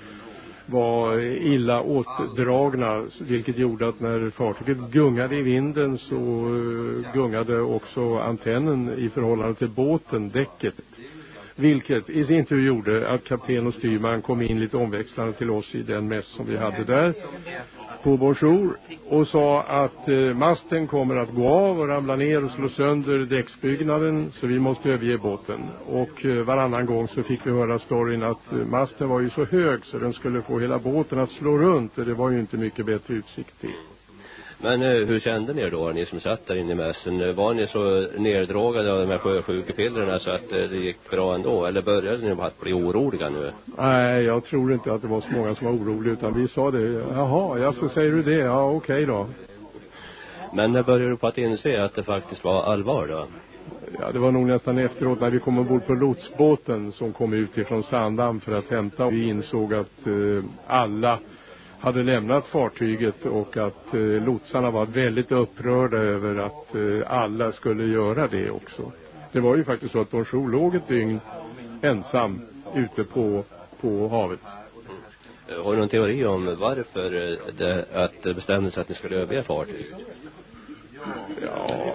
J: var illa åtdragna vilket gjorde att när fartyget gungade i vinden så eh, gungade också antennen i förhållande till båten, däcket. Vilket i sin tur gjorde att kapten och styrman kom in lite omväxlande till oss i den mäss som vi hade där på Bonjour och sa att eh, masten kommer att gå av och ramla ner och slå sönder däcksbyggnaden så vi måste överge båten. Och eh, varannan gång så fick vi höra storyn att eh, masten var ju så hög så den skulle få hela båten att slå runt och det var ju inte mycket bättre utsikt till.
I: Men eh, hur kände ni er då, ni som satt där inne i mässen? Eh, Var ni så neddrogade av de här sjösjukepillerna så att eh, det gick bra ändå? Eller började ni att bli oroliga nu?
J: Nej, jag tror inte att det var så många som var oroliga utan vi sa det. Jaha, ja så säger du det. Ja, okej då.
I: Men när började du på att inse att det faktiskt var allvar då?
J: Ja, det var nog nästan efteråt när vi kom ombord på lotsbåten som kom ut ifrån Sandhamn för att hämta. Vi insåg att eh, alla hade lämnat fartyget och att eh, lotsarna var väldigt upprörda över att eh, alla skulle göra det också. Det var ju faktiskt så att Bonjour låg ett dygn ensam ute på, på havet.
I: Eh, Har du någon teori om varför eh, det, att det bestämdes att ni skulle överge fartyget?
J: Ja,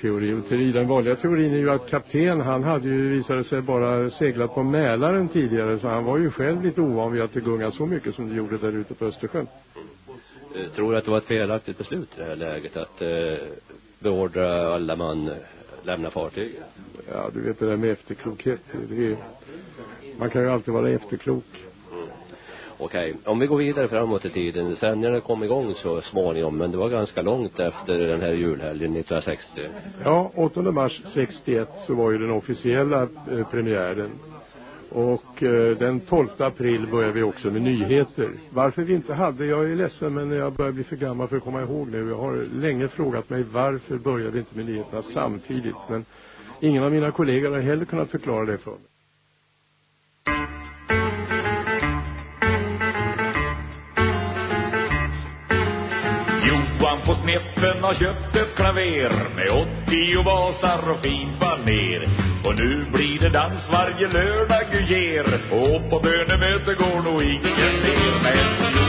J: teori och teori. Den vanliga teorin är ju att kapten, han hade ju visade sig bara seglat på Mälaren tidigare så han var ju själv lite ovan vid att det gungade så mycket som det gjorde där ute på Östersjön.
I: Eh, Tror du att det var ett felaktigt beslut i det här läget att eh, beordra alla man lämna fartyget?
J: Ja, du vet det där med efterklokhet. Det är, man kan ju alltid vara efterklok.
I: Okej, om vi går vidare framåt i tiden. Sändningarna kom igång så småningom, men det var ganska långt efter den här julhelgen 1960.
J: Ja, 8 mars 61 så var ju den officiella eh, premiären. Och eh, den 12 april började vi också med nyheter. Varför vi inte hade, jag är ledsen men jag börjar bli för gammal för att komma ihåg nu. Jag har länge frågat mig varför började vi inte med nyheterna samtidigt. Men ingen av mina kollegor har heller kunnat förklara det för mig.
C: Johan har köpt ett klaver med 80 basar och fint baner. Och nu blir det dans varje lördag Gud ger. Och på bönemöte går nog ingen mer. Men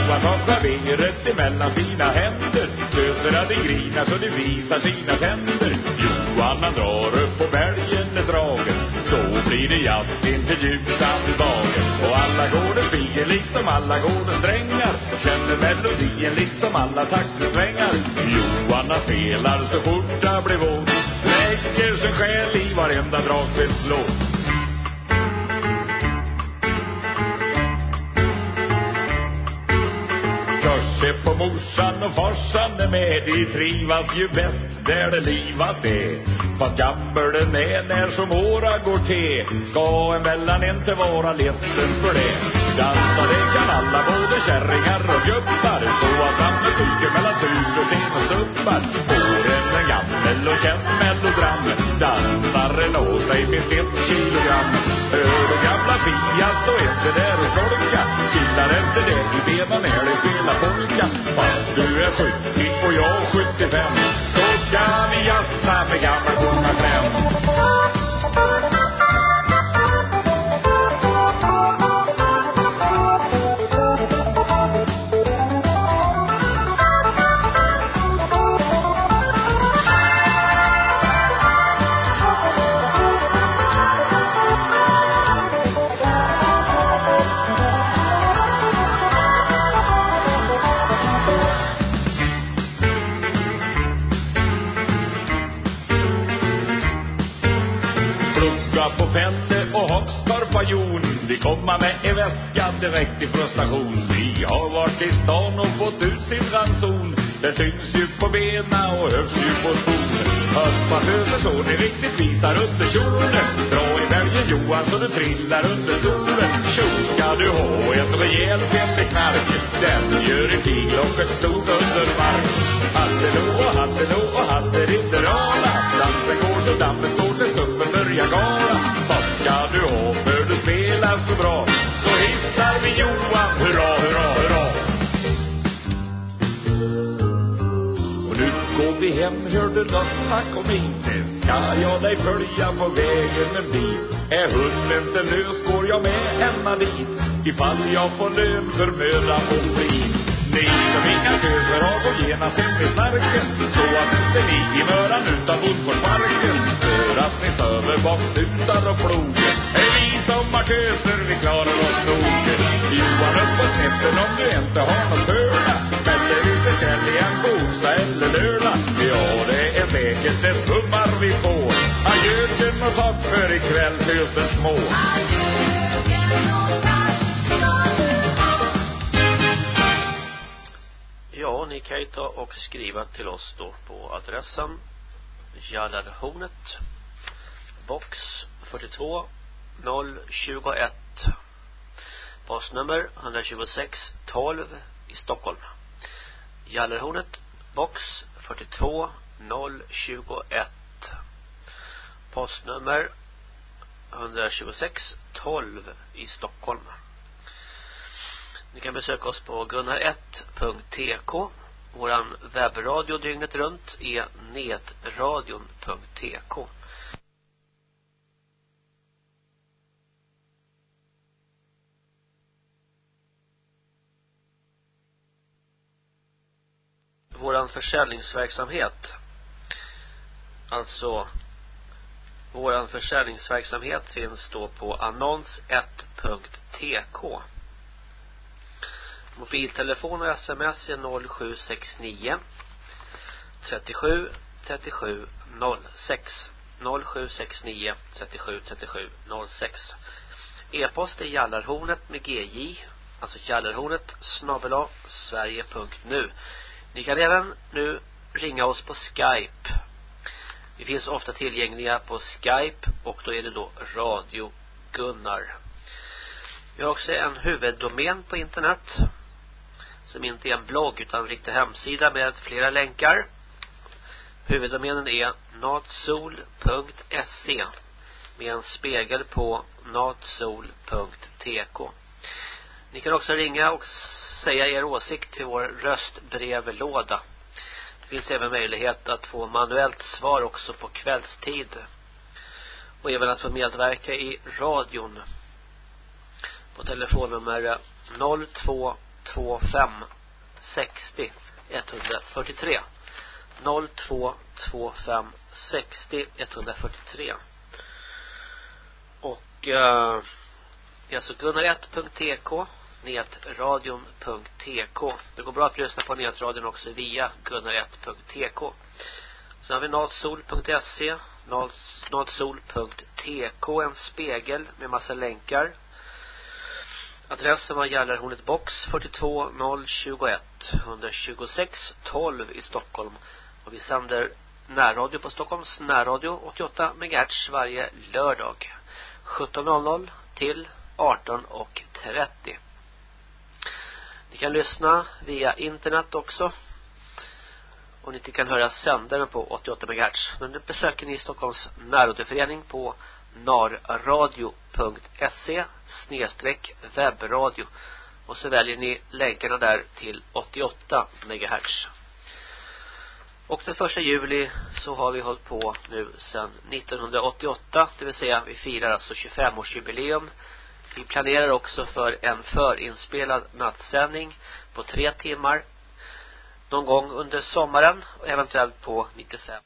C: Johan har klaveret emellan sina händer. sönerna de grinar så de visar sina tänder. Johan han drar upp på bergen med. Då blir det jazz intill Ljusandbagen. Och alla går det liksom alla går drängar. Och känner melodien liksom alla taktsvängar. Johan han så fort det blir våt. Lägger sin själ i varenda dragspelslåt. Morsan och farsan är med. De trivas ju bäst där det livat är. Fast gammeln är när som åra går till Ska en mellan inte vara ledsen för det. Dansa det kan alla, både kärringar och gubbar stå framme tyger mellan tur och sten och stubbar. Åren en gammel och känd melodram Dansaren å sig finns ett kilogram. Hör du gamla Fia så är det där och skolka längtar efter det i benen när de spelar polka Fast du är 70 och jag 75 Så ska vi jassa med gammal Vi komma med en väska direkt ifrån station. Vi har varit i stan och fått ut sin ranson. Det syns ju på bena och hörs ju på skon. Hoppas över så ni riktigt visar under kjolen. Dra i bälgen Johan så du trillar under stolen. Tjo ska du ha en rejäl knark. Den gör i piglocket och ett stort undermark Hallå och hallå och hatteritterala. Dansen går så dammen står till stuppen börjar gala. Hem, hörde Lotta kom hit Ska jag dig följa på vägen en bit Är hunden inte lös går jag med ända dit. Ifall jag får lön för möda och flit Ni som inga köser har gå genast hem i snarken Så att inte ni i möran utan bondgårdsparken För att ni söver bak stutar och plogen. Är vi som har köser, vi klarar oss nog. Johan upp på snäppen om du inte har nåt hö eller en källigan eller lördag Ja, det är säkert det tummar vi får. Adjö Adjöken och tack för ikväll, tösen små.
B: Ja, Ni kan ju ta och skriva till oss då på adressen Jallarhornet box 42 021 postnummer 126 12 i Stockholm. Gallerhornet, box 42 021 postnummer 126 12 i Stockholm. Ni kan besöka oss på gunnar1.tk Våran webbradio dygnet runt är netradion.tk Våran försäljningsverksamhet. Alltså våran försäljningsverksamhet finns då på annons1.tk Mobiltelefon och sms är 0769 37 37 06 0769 37 37 06 E-post är jallarhornet med gj alltså jallarhornet snabbela sverige.nu ni kan även nu ringa oss på Skype vi finns ofta tillgängliga på Skype och då är det då Radio Gunnar. Vi har också en huvuddomän på internet som inte är en blogg utan en riktig hemsida med flera länkar. Huvuddomänen är natsol.se med en spegel på natsol.tk. Ni kan också ringa och säga er åsikt till vår röstbrevlåda. Det finns även möjlighet att få manuellt svar också på kvällstid. Och även att få medverka i radion. På telefonnummer 0225 60 143. 0225 60 143. Och eh det är alltså gunnar1.tk netradion.tk Det går bra att lyssna på netradion också via gunnar1.tk Sen har vi natsol.se natsol.tk En spegel med massa länkar. Adressen var Gällarhornet box 42021 126 12 i Stockholm. Och vi sänder närradio på Stockholms närradio 88 MHz varje lördag. 17.00 till 18.30 ni kan lyssna via internet också. Och ni kan höra sändaren på 88 MHz. Men nu besöker ni Stockholms närradioförening på narradio.se snedstreck webbradio. Och så väljer ni länkarna där till 88 MHz. Och den första juli så har vi hållit på nu sedan 1988. Det vill säga vi firar alltså 25-årsjubileum vi planerar också för en förinspelad nattsändning på tre timmar någon gång under sommaren och eventuellt på 95.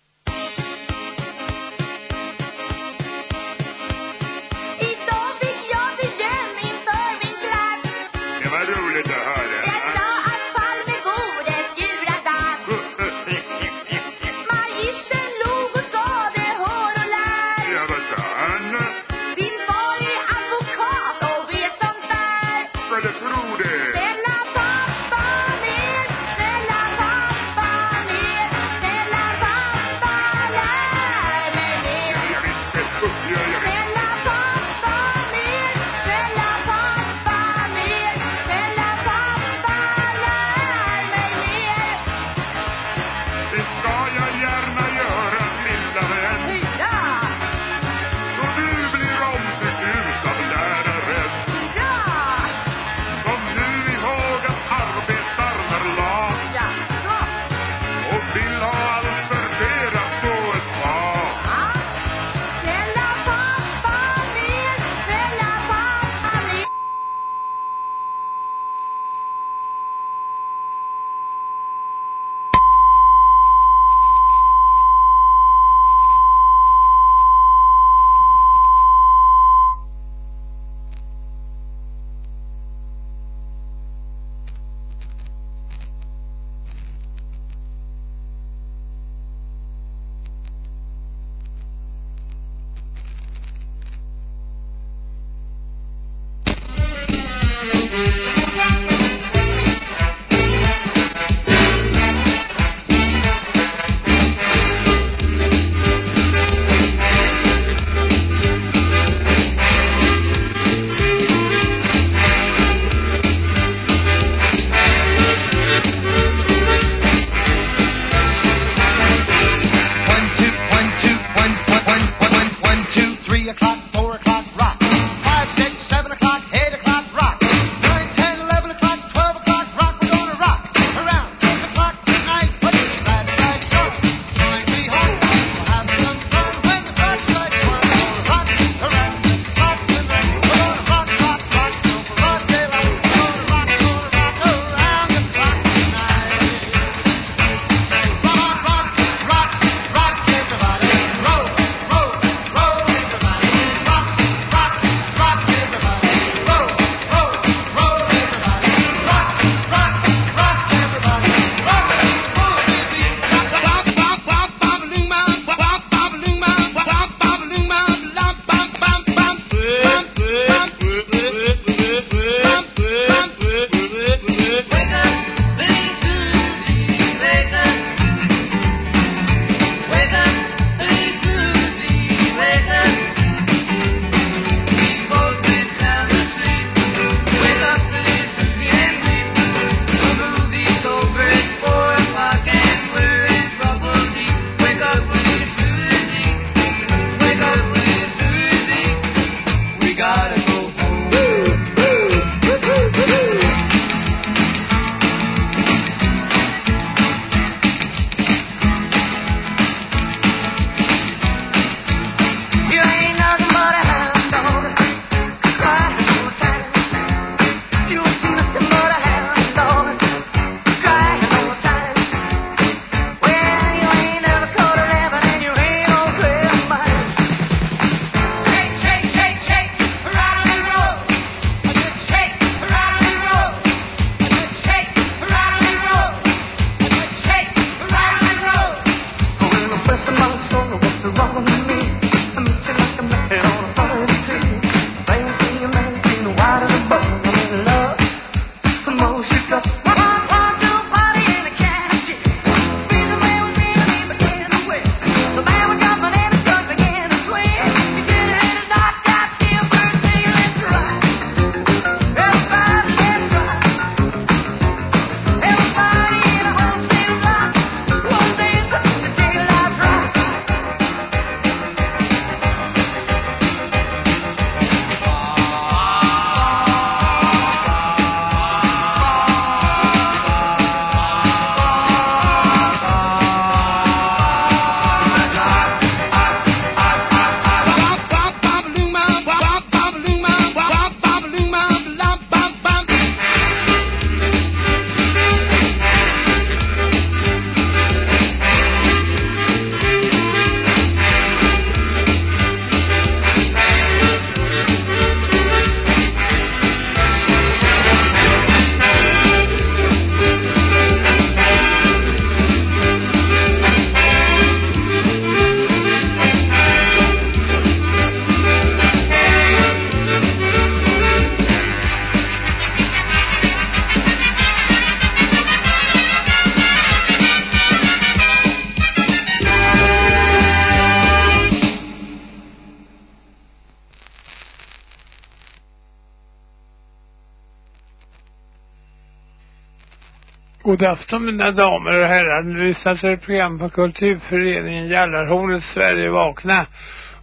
K: God afton mina damer och herrar. Nu lyssnar till ett program på Kulturföreningen Jallarhornet Sverige vakna.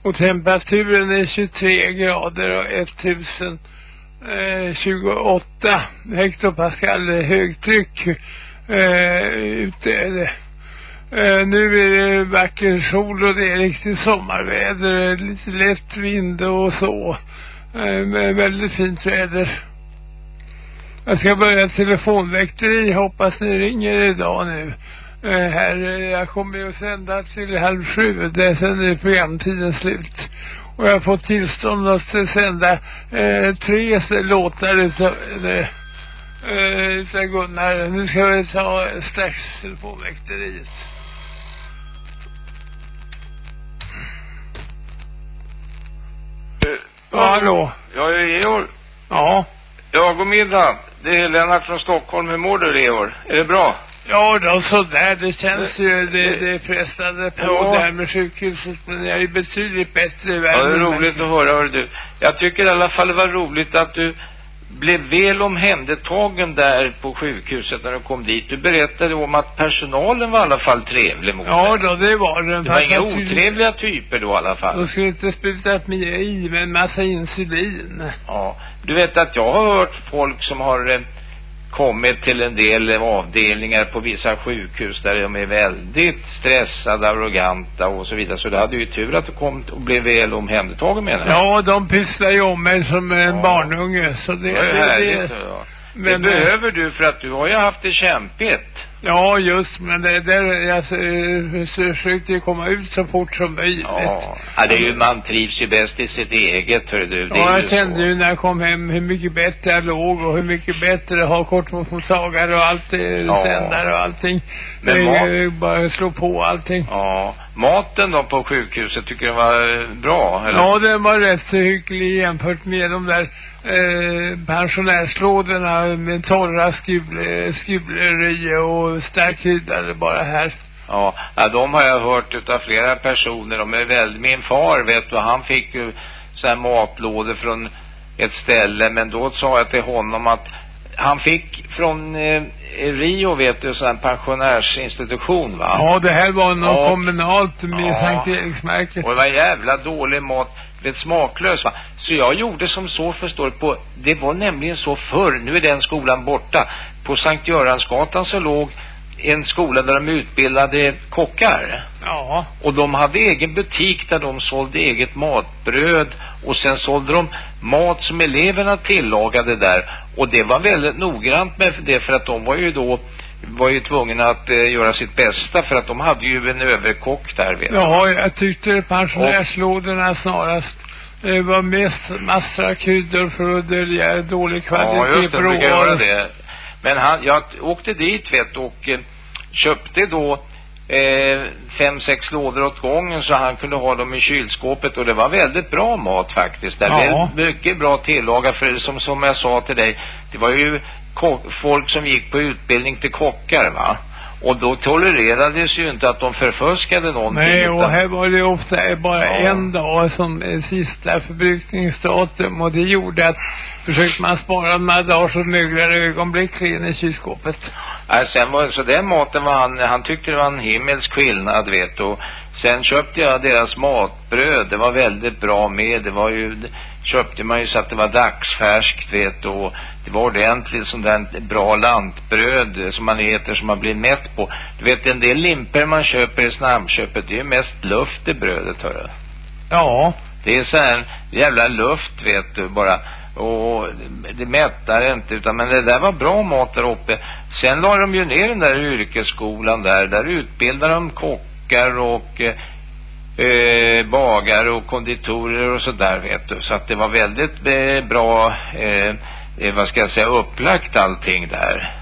K: Och temperaturen är 23 grader och 1028 eh, hektopascal högtryck eh, ute är det. Eh, nu är det vacker sol och det är riktigt sommarväder. Lite lätt vind och så. Eh, väldigt fint väder. Jag ska börja telefonväkteri. Hoppas ni ringer idag nu. Eh, här, eh, jag kommer ju att sända till halv sju. Det sen är programtiden slut. Och jag har fått tillstånd att sända eh, tre låtar utav, eh, utav Gunnar. Nu ska vi ta strax telefonväkteriet. Ja, hallå.
G: Ja, Georg.
K: Ja.
G: Ja, god middag. Det är Lennart från Stockholm. Hur mår du, Georg? Är det bra?
K: Ja då, sådär. Det känns ju, det, det är frestande på
G: Ja.
K: det här med sjukhuset. Men jag är ju betydligt bättre i
G: Ja,
K: världen.
G: det är roligt att höra, hör du. Jag tycker i alla fall det var roligt att du blev väl omhändertagen där på sjukhuset när du kom dit. Du berättade om att personalen var i alla fall trevlig mot
K: Ja
G: dig.
K: då, det var det.
G: Det var inga otrevliga typer då i alla fall.
K: De skulle inte sprutat mig i med en massa insulin.
G: Ja. Du vet att jag har hört folk som har eh, kommit till en del eh, avdelningar på vissa sjukhus där de är väldigt stressade, arroganta och så vidare. Så det hade ju tur att du kom och blev väl omhändertagen menar jag.
K: Ja, de pysslar ju om mig som en barnunge. Så det,
G: Det är
K: det,
G: härligt.
K: det,
G: ja.
K: men-
G: det behöver du för att du har ju haft det kämpigt.
K: Ja, just, men det där, jag eh, försökte ju komma ut så fort som möjligt.
G: Ja. ja, det är ju, man trivs ju bäst i sitt eget, hör du. Det
K: Ja,
G: ju
K: jag kände ju när jag kom hem hur mycket bättre jag låg och hur mycket bättre jag har kortmottagare och allt det,
G: Ja.
K: sändare och allting.
G: Men
K: jag bara slå på allting.
G: Ja. Maten då på sjukhuset tycker du var eh, bra, eller?
K: Ja, den var rätt så hygglig jämfört med de där eh, pensionärslådorna med torra skul, skulor och starkt bara här.
G: Ja, ja, de har jag hört utav flera personer. De är väldigt, min far vet du, han fick ju så här matlådor från ett ställe, men då sa jag till honom att han fick från eh, Rio vet du, så här pensionärsinstitution va?
K: Ja, det här var något
G: Ja.
K: kommunalt med
G: Ja. Och det var jävla dålig mat, vet smaklös va. Så jag gjorde som så förstår på, det var nämligen så förr, nu är den skolan borta. På Sankt Göransgatan så låg en skola där de utbildade kockar.
K: Ja.
G: Och de hade egen butik där de sålde eget matbröd och sen sålde de mat som eleverna tillagade där. Och det var väldigt noggrant med det för att de var ju då var ju tvungna att eh, göra sitt bästa för att de hade ju en överkock där vet.
K: Ja, jag tyckte pensionärslådorna snarast eh, var mest massor av kryddor för att dölja dålig
G: Ja,
K: kvalitet
G: just det,
K: på
G: de brukar göra
K: råvaror.
G: Men han, jag åkte dit vet och eh, köpte då eh, fem, sex lådor åt gången så han kunde ha dem i kylskåpet och det var väldigt bra mat faktiskt. Det
K: Ja.
G: väldigt mycket bra tillagat för som, som jag sa till dig, det var ju folk som gick på utbildning till kockar va. Och då tolererades ju inte att de förfuskade någonting.
K: Nej, och här var det ofta bara
G: Ja.
K: en dag som eh, sista förbrukningsdatum och det gjorde att försökte man spara några dagar så möglade ögonblickligen i kylskåpet.
G: Nej, sen var, så den maten var han, han tyckte det var en himmelsk skillnad vet du. Sen köpte jag deras matbröd, det var väldigt bra med, det var ju, köpte man ju så att det var dagsfärskt vet du. Och det var ordentligt sånt där bra lantbröd som man äter som man blir mätt på. Du vet en del limper man köper i snabbköpet, det är ju mest luft i brödet hörru.
K: Ja.
G: Det är så här jävla luft vet du bara. Och det mättar inte utan men det där var bra mat där uppe. Sen la de ju ner den där yrkesskolan där. Där utbildar de kockar och eh, eh, bagare och konditorer och sådär vet du. Så att det var väldigt eh, bra, eh, eh, vad ska jag säga, upplagt allting där.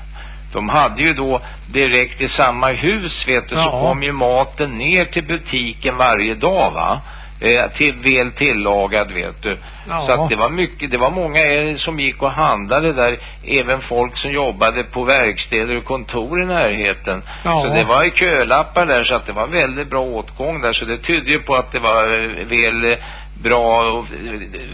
G: De hade ju då direkt i samma hus vet du så
K: Ja.
G: kom ju maten ner till butiken varje dag va. Eh, till, väl tillagad vet du.
K: Ja.
G: Så att det var mycket, det var många eh, som gick och handlade där. Även folk som jobbade på verkstäder och kontor i närheten.
K: Ja.
G: Så det var kölappar där så att det var väldigt bra åtgång där. Så det tydde ju på att det var eh, väl bra och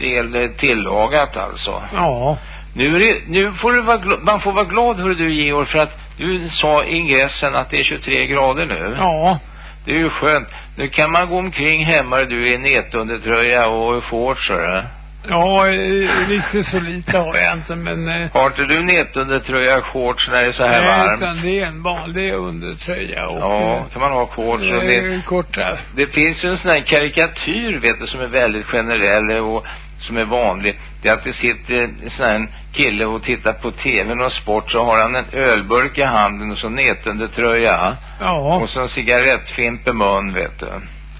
G: väl tillagat alltså.
K: Ja.
G: Nu, är det, nu får du vara man får vara glad hör du Georg för att du sa i ingressen att det är 23 grader nu.
K: Ja.
G: Det är ju skönt. Nu kan man gå omkring hemma du i nätundertröja och shorts hörru.
K: Ja, eh, riktigt så lite har jag inte men... eh,
G: Har inte du nätundertröja shorts när det är så här
K: nej,
G: varmt?
K: utan det är en vanlig undertröja och...
G: Ja, kan man ha shorts och det,
K: eh, korta.
G: det finns ju en sån här karikatyr vet du som är väldigt generell och som är vanlig. Det är att det sitter en sån här kille och tittar på tv och sport så har han en ölburk i handen och så nätundertröja.
K: Ja.
G: Och så en cigarettfimp i mun vet du.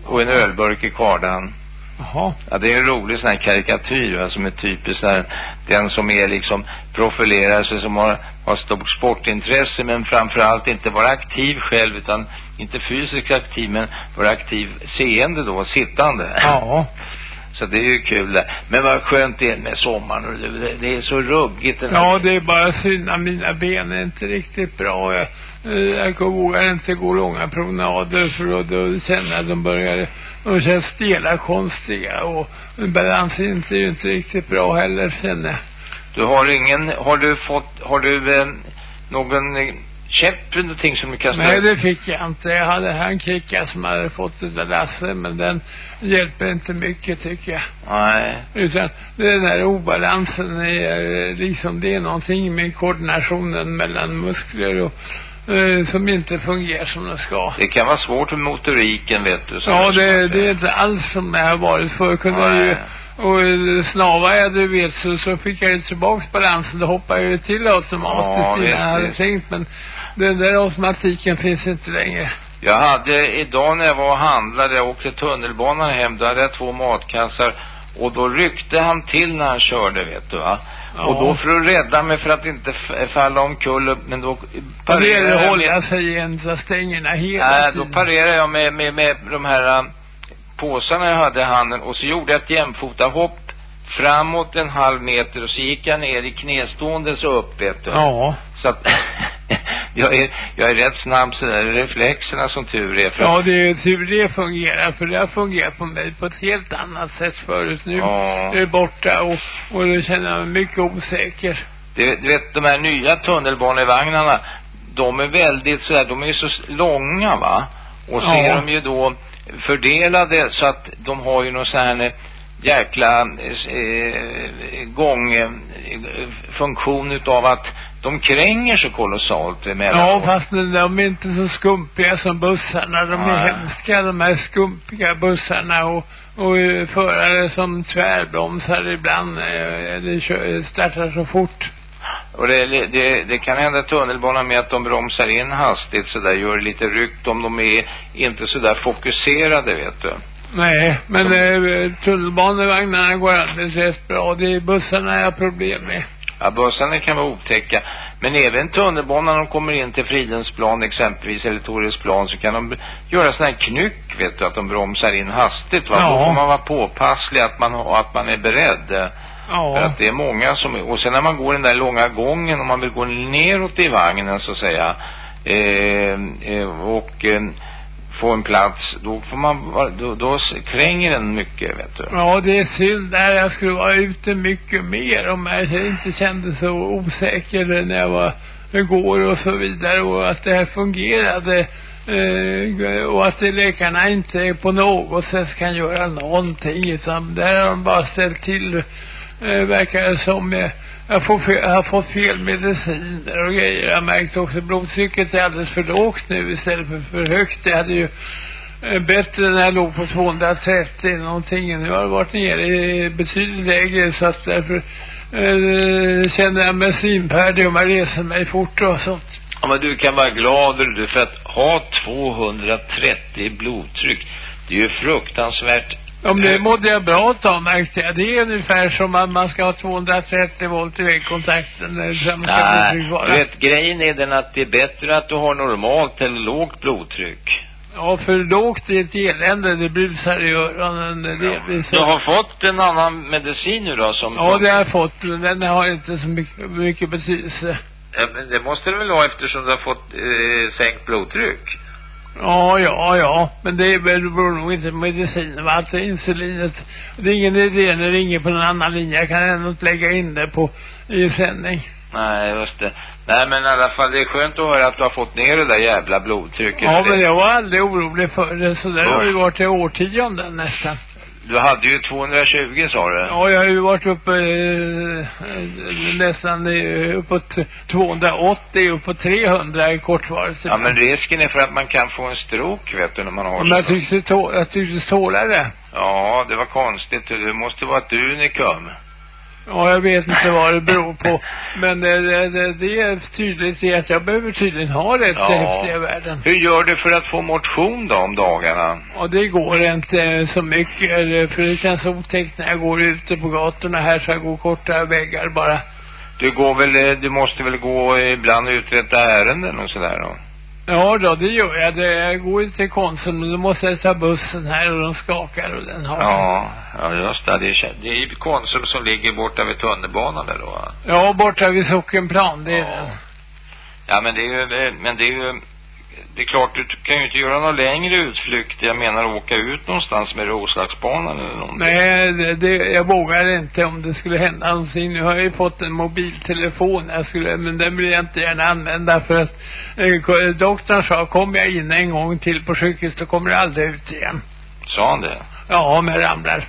G: Och en ölburk i kardan.
K: Jaha.
G: Ja, det är en rolig sån här karikatyr va, som är typisk så här, den som är liksom profilerar sig som har, har stort sportintresse men framförallt inte vara aktiv själv utan inte fysiskt aktiv men vara aktiv seende då, sittande.
K: Ja.
G: Så det är ju kul. Men vad skönt det är med sommaren och det, det- är så ruggigt den här
K: Ja, det är bara synd att mina ben är inte riktigt bra. Jag, eh, jag vågar inte gå långa promenader för då, då känner jag att de börjar, de känns stela, konstiga och balansen är ju inte riktigt bra heller känner jag.
G: Du har ingen, har du fått, har du eh, någon eh, käpp eller någonting som du kastar
K: Nej, det fick jag inte. Jag hade handkicka som hade fått utav Lasse, men den hjälper inte mycket tycker jag.
G: Nej.
K: Utan den där obalansen är eh, liksom, det är någonting med koordinationen mellan muskler och eh, som inte fungerar som det ska.
G: Det kan vara svårt med motoriken vet du.
K: Ja,
G: är
K: det, det är inte alls som det har varit förr. Kunde jag ju,
G: Nej.
K: och eh, snavar jag du vet så, så fick jag ju tillbaks balansen. Då hoppar jag ju till automatiskt
G: Ja,
K: innan jag hade tänkt. Men den där automatiken finns inte längre.
G: Jag hade idag när jag var och handlade, jag åkte tunnelbanan hem, då hade jag två matkassar och då ryckte han till när han körde vet du va.
K: Ja.
G: Och då för att rädda mig för att inte falla omkull, men då
K: det
G: parerade jag
K: hålla
G: med,
K: sig i en av stängerna hela
G: nej, då
K: tiden.
G: parerade jag med, med, med de här äh, påsarna jag hade i handen och så gjorde jag ett jämfotahopp framåt en halv meter och så gick jag ner i knästående så upp vet du.
K: Ja.
G: Så att jag är, jag är rätt snabb så där reflexerna som tur är. För
K: Ja, det är tur det fungerar, för det har fungerat på mig på ett helt annat sätt förut. Nu
G: Ja.
K: är det borta och, och då känner jag mig mycket osäker.
G: det, du vet de här nya tunnelbanevagnarna, de är väldigt sådär, de är ju så långa va? Och så
K: Ja.
G: är de ju då fördelade så att de har ju någon sån här eh, jäkla eh, gångfunktion utav att de kränger så kolossalt emellanåt.
K: Ja, fast de är inte så skumpiga som bussarna. De är
G: Nej.
K: hemska, de här skumpiga bussarna och, och förare som tvärbromsar ibland eh, eller kör, startar så fort.
G: Och det, det, det kan hända tunnelbanan med att de bromsar in hastigt så där, gör lite ryckt om de är inte så där fokuserade vet du.
K: Nej, men eh, tunnelbanevagnarna går alldeles rätt bra. Det är bussarna jag har problem med.
G: Ja, bussarna kan vara otäcka. Men även tunnelbanan de kommer in till Fridhemsplan exempelvis eller Torresplan så kan de göra sån här knyck vet du att de bromsar in hastigt va.
K: Ja.
G: Då får man vara påpasslig att man, att man är beredd.
K: Ja.
G: För att det är många som, och sen när man går den där långa gången om man vill gå neråt i vagnen så att säga eh, eh, och eh, få en plats då får man, vara- då, då kränger den mycket vet du.
K: Ja, det är synd där. Jag skulle vara ute mycket mer om jag inte kände så osäker när jag var igår och så vidare och att det här fungerade eh, och att läkarna inte på något sätt kan göra någonting utan där har de bara ställt till eh, verkar det som eh, jag, får fel, jag har fått fel mediciner och grejer. Jag märkte också blodtrycket är alldeles för lågt nu istället för för högt. Det hade ju eh, bättre när jag låg på 230 någonting. Nu har det varit nere i betydligt lägre så att därför eh, känner jag mig svinfärdig om jag reser mig fort och sånt.
G: Ja, men du kan vara glad du för att ha 230 i blodtryck. Det är ju fruktansvärt.
K: Om det mådde jag bra av märkte jag. Det är ungefär som att man ska ha 230 volt i vägkontakten.
G: Nej, du vet grejen är den att det är bättre att du har normalt eller lågt blodtryck.
K: Ja, för lågt är ett elände. Det brusar i öronen. Det delvis.
G: Du har fått en annan medicin nu då som...
K: Ja, det har jag fått. Men den har inte så mycket, mycket betydelse.
G: Ja, men det måste det väl ha eftersom du har fått eh, sänkt blodtryck?
K: Ja, ja, ja. Men det beror nog inte på medicinen, va? Alltså insulinet. Det är ingen idé när det ringer på någon annan linje. Jag kan ändå inte lägga in det på i sändning.
G: Nej, just det. Nej, men i alla fall, det är skönt att höra att du har fått ner det där jävla blodtrycket.
K: Ja, men
G: det-
K: jag var aldrig orolig för det. Så där har ju varit i årtionden nästan.
G: Du hade ju 220 sa du.
K: Ja, jag har ju varit uppe eh, nästan eh, uppåt 280, uppåt 300 i kortvarigt.
G: Ja, men risken är för att man kan få en stroke, vet du, när man har
K: Men jag tyckte tåla det.
G: Ja, det var konstigt. Det måste vara ett unikum.
K: Ja, jag vet inte vad det beror på. Men det, det, det, är tydligt i att jag behöver tydligen ha rätt
G: Ja.
K: häftiga värden.
G: Hur gör du för att få motion då om dagarna?
K: Och det går inte så mycket, eh, för det känns otäckt när jag går ute på gatorna här så jag går korta vägar bara.
G: Du går väl, eh, du måste väl gå ibland och uträtta ärenden och sådär då?
K: Ja då, det gör jag. Det, jag går ju till Konsum, men då måste jag ta bussen här och de skakar och den har.
G: Ja, ja just det. Det är, det är Konsum som ligger borta vid tunnelbanan där då?
K: Ja, borta vid Sockenplan, det är den.
G: Ja men det är ju, men det är ju, det är klart du kan ju inte göra någon längre utflykt. Jag menar åka ut någonstans med Roslagsbanan eller någonting.
K: Nej, det, det, jag vågar inte om det skulle hända någonting. Nu har jag ju fått en mobiltelefon. Jag skulle, men den vill jag inte gärna använda för att eh, doktorn sa, kommer jag in en gång till på sjukhus då kommer jag aldrig ut igen.
G: Sa han det?
K: Ja, om jag ramlar.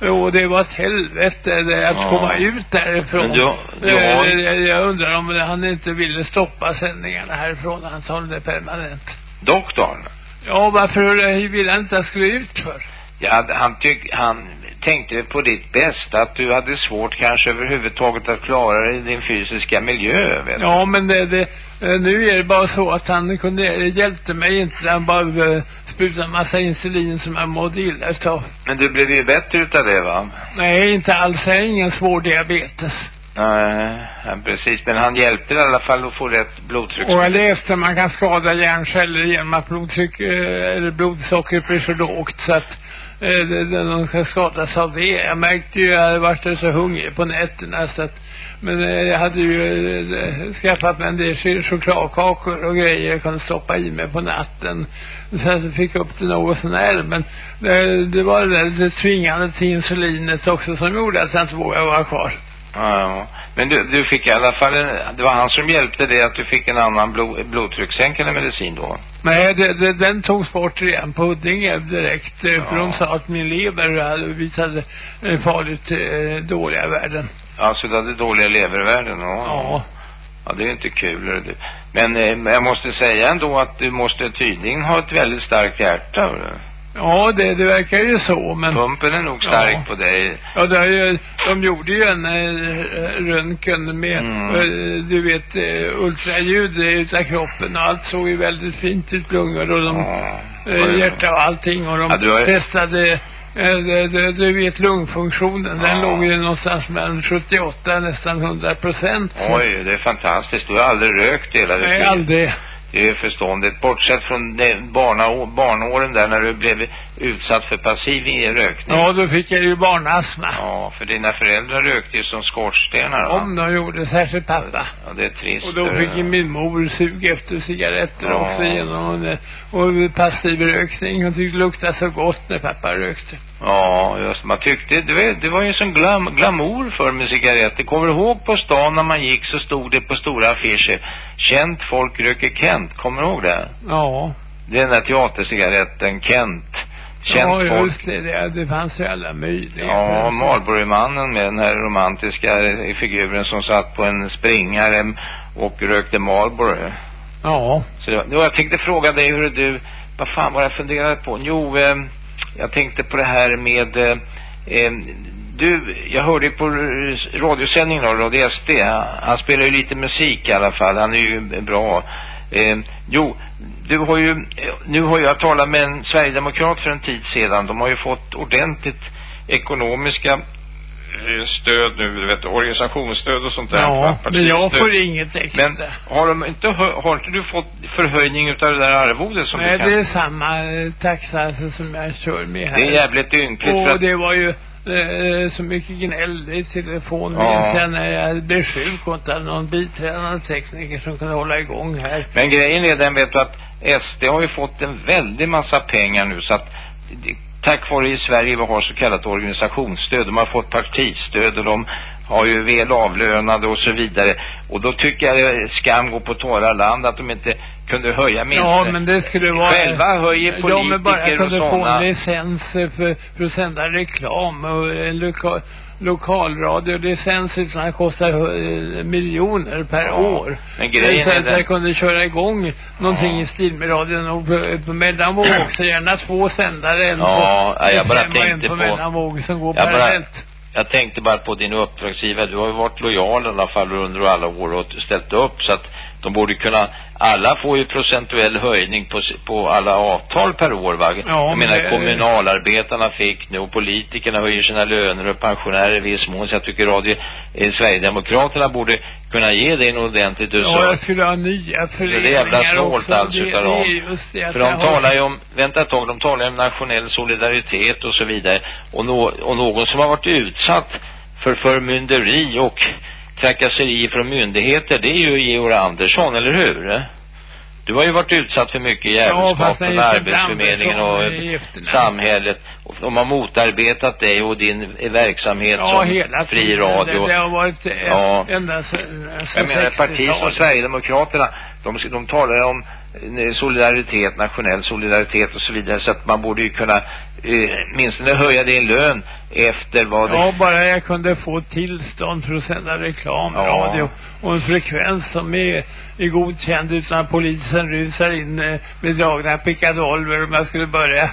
K: Och det var ett helvete det, att
G: Ja.
K: komma ut därifrån.
G: Men du- du
K: Eh,
G: har-
K: jag, jag undrar om han inte ville stoppa sändningarna härifrån. Han sa det permanent.
G: Doktorn?
K: Ja, varför eh, ville han inte att jag skulle ut för?
G: Ja, han tyck, han tänkte på ditt bästa, att du hade svårt kanske överhuvudtaget att klara dig i din fysiska miljö, vet du.
K: Ja, men det, det, eh, nu är det bara så att han kunde, hjälpte mig inte. Han bara eh, sprutade en massa insulin som jag mådde illa utav.
G: Men du blev ju bättre utav det va?
K: Nej, inte alls. Jag har ingen svår diabetes.
G: Nej, ja, precis. Men han hjälpte i alla fall att få rätt blodtryck.
K: Och jag läste att man kan skada hjärnceller genom att blodtryck, eh, eller blodsockret blir så lågt så att eh, Eh, de ska skadas av det. Jag märkte ju, jag hade varit så hungrig på nätterna så att, men eh, jag hade ju eh, skaffat mig en del chokladkakor och grejer jag kunde stoppa i mig på natten. Så jag fick upp det något sånär, men det, det var det där det tvingande till insulinet också som gjorde att jag inte vågade vara kvar.
G: Ja, ja. Men du, du fick i alla fall en, det var han som hjälpte dig att du fick en annan blod, blodtryckssänkande medicin då?
K: Nej, det, det, den togs bort igen på Huddinge direkt. eh, För
G: Ja.
K: de sa att min lever hade visade eh, farligt eh, dåliga värden.
G: Alltså du hade dåliga levervärden? Ja.
K: Ja.
G: Ja, det är inte kul. Men eh, men jag måste säga ändå att du måste tydligen ha ett väldigt starkt hjärta. hörru.
K: Ja, det, det verkar ju så, men...
G: Pumpen är nog stark
K: Ja.
G: på dig.
K: Ja, det ju, de gjorde ju en eh, röntgen med,
G: Mm.
K: eh, du vet, eh, ultraljud utav kroppen och allt såg ju väldigt fint ut, lungor och de,
G: Ja.
K: eh, hjärta och allting och de
G: Ja,
K: testade eh, du, du, vet lungfunktionen, den
G: Ja.
K: låg ju någonstans mellan 78 nästan 100 procent.
G: Oj, det är fantastiskt. Du har aldrig rökt hela ditt
K: Nej,
G: liv.
K: aldrig.
G: Det är förståndigt. Bortsett från barna, barnåren där när du blev utsatt för passiv rökning.
K: Ja, då fick jag ju barnastma.
G: Ja, för dina föräldrar rökte ju som skorstenar va?
K: Om de gjorde, särskilt pappa.
G: Ja, det är trist.
K: Och då fick ju min mor sug efter cigaretter
G: Ja.
K: också genom en, och passiv rökning. Hon tyckte det luktade så gott när pappa rökte.
G: Ja, just Man tyckte, det var, det var ju som glam, glamour för med cigaretter. Kommer du ihåg på stan när man gick så stod det på stora affischer Känt folk röker Kent. Kommer du ihåg det?
K: Ja.
G: Det är den där teatercigaretten Kent. Känt
K: ja,
G: folk.
K: just det, det. Det fanns ju alla möjliga.
G: Ja, Marlboromannen med den här romantiska figuren som satt på en springare och rökte Marlboro.
K: Ja.
G: Så det var, jag tänkte fråga dig hur du, vad fan var jag funderade på? Jo, eh, jag tänkte på det här med, eh, du, jag hörde på radiosändningen då, Radio SD, han spelar ju lite musik i alla fall, han är ju bra. Eh, jo, du har ju, nu har jag talat med en Sverigedemokrat för en tid sedan, de har ju fått ordentligt ekonomiska eh, stöd nu, du vet, organisationsstöd och sånt där.
K: Ja, men jag får inget extra.
G: Men har, de inte, har inte du fått förhöjning utav det där arvodet som
K: Nej,
G: du kan?
K: det är samma eh, taxa alltså, som jag kör med här.
G: Det är jävligt ynkligt
K: Och
G: att,
K: det var ju så mycket gnäll i telefon
G: Ja.
K: sen när jag blev sjuk och inte hade någon biträdande tekniker som kunde hålla igång här.
G: men grejen är den vet du att SD har ju fått en väldig massa pengar nu så att tack vare i Sverige vi har så kallat organisationsstöd. De har fått partistöd och de, har ju väl avlönade och så vidare. Och då tycker jag skam gå på torra land att de inte kunde höja minst.
K: Ja, men det skulle vara...
G: Själva höjer politiker
K: Ja, men bara jag
G: och
K: kunde få en licens för, för att sända reklam och en loka, lokalradiolicens utan att kosta eh, miljoner per år.
G: men grejen
K: så
G: är
K: att jag kunde köra igång någonting i stil med radion och på, på mellanvåg också. Gärna två sändare. En
G: Ja,
K: på
G: ja, jag bara
K: FM och en
G: tänkte
K: på
G: på-
K: mellanvåg som går
G: Jag bara-
K: parallellt.
G: Jag tänkte bara på din uppdragsgivare. Du har ju varit lojal i alla fall under alla år och ställt upp så att de borde kunna, alla får ju procentuell höjning på, på alla avtal per år va?
K: Ja,
G: jag menar
K: men det-
G: kommunalarbetarna fick nu och politikerna höjer sina löner och pensionärer i viss mån. Så jag tycker radio, eh, Sverigedemokraterna borde kunna ge dig en ordentlig
K: Ja,
G: dusör.
K: jag skulle ha nya
G: Det
K: föreningar
G: är jävla snålt alltså
K: det,
G: utav
K: det
G: dem.
K: det
G: För de
K: har-
G: talar ju om, vänta ett tag, de talar ju om nationell solidaritet och så vidare. Och, nå, och någon som har varit utsatt för förmynderi och trakasserier från myndigheter, det är ju Georg Andersson, eller hur? Du har ju varit utsatt för mycket jävelskap
K: jag
G: från Arbetsförmedlingen och samhället. Och de har motarbetat dig och din verksamhet
K: Ja,
G: som
K: hela
G: fri radio.
K: Det, det har varit
G: Ja.
K: ända sedan
G: Jag menar ett parti som Sverigedemokraterna, de, de talar om eh, solidaritet, nationell solidaritet och så vidare. Så att man borde ju kunna eh, minstone höja din lön efter vad det...
K: Ja, bara jag kunde få tillstånd för att sända reklam,
G: Ja.
K: och en frekvens som är, är godkänd utan att polisen rusar in eh, med dragna pickadolver om jag skulle börja.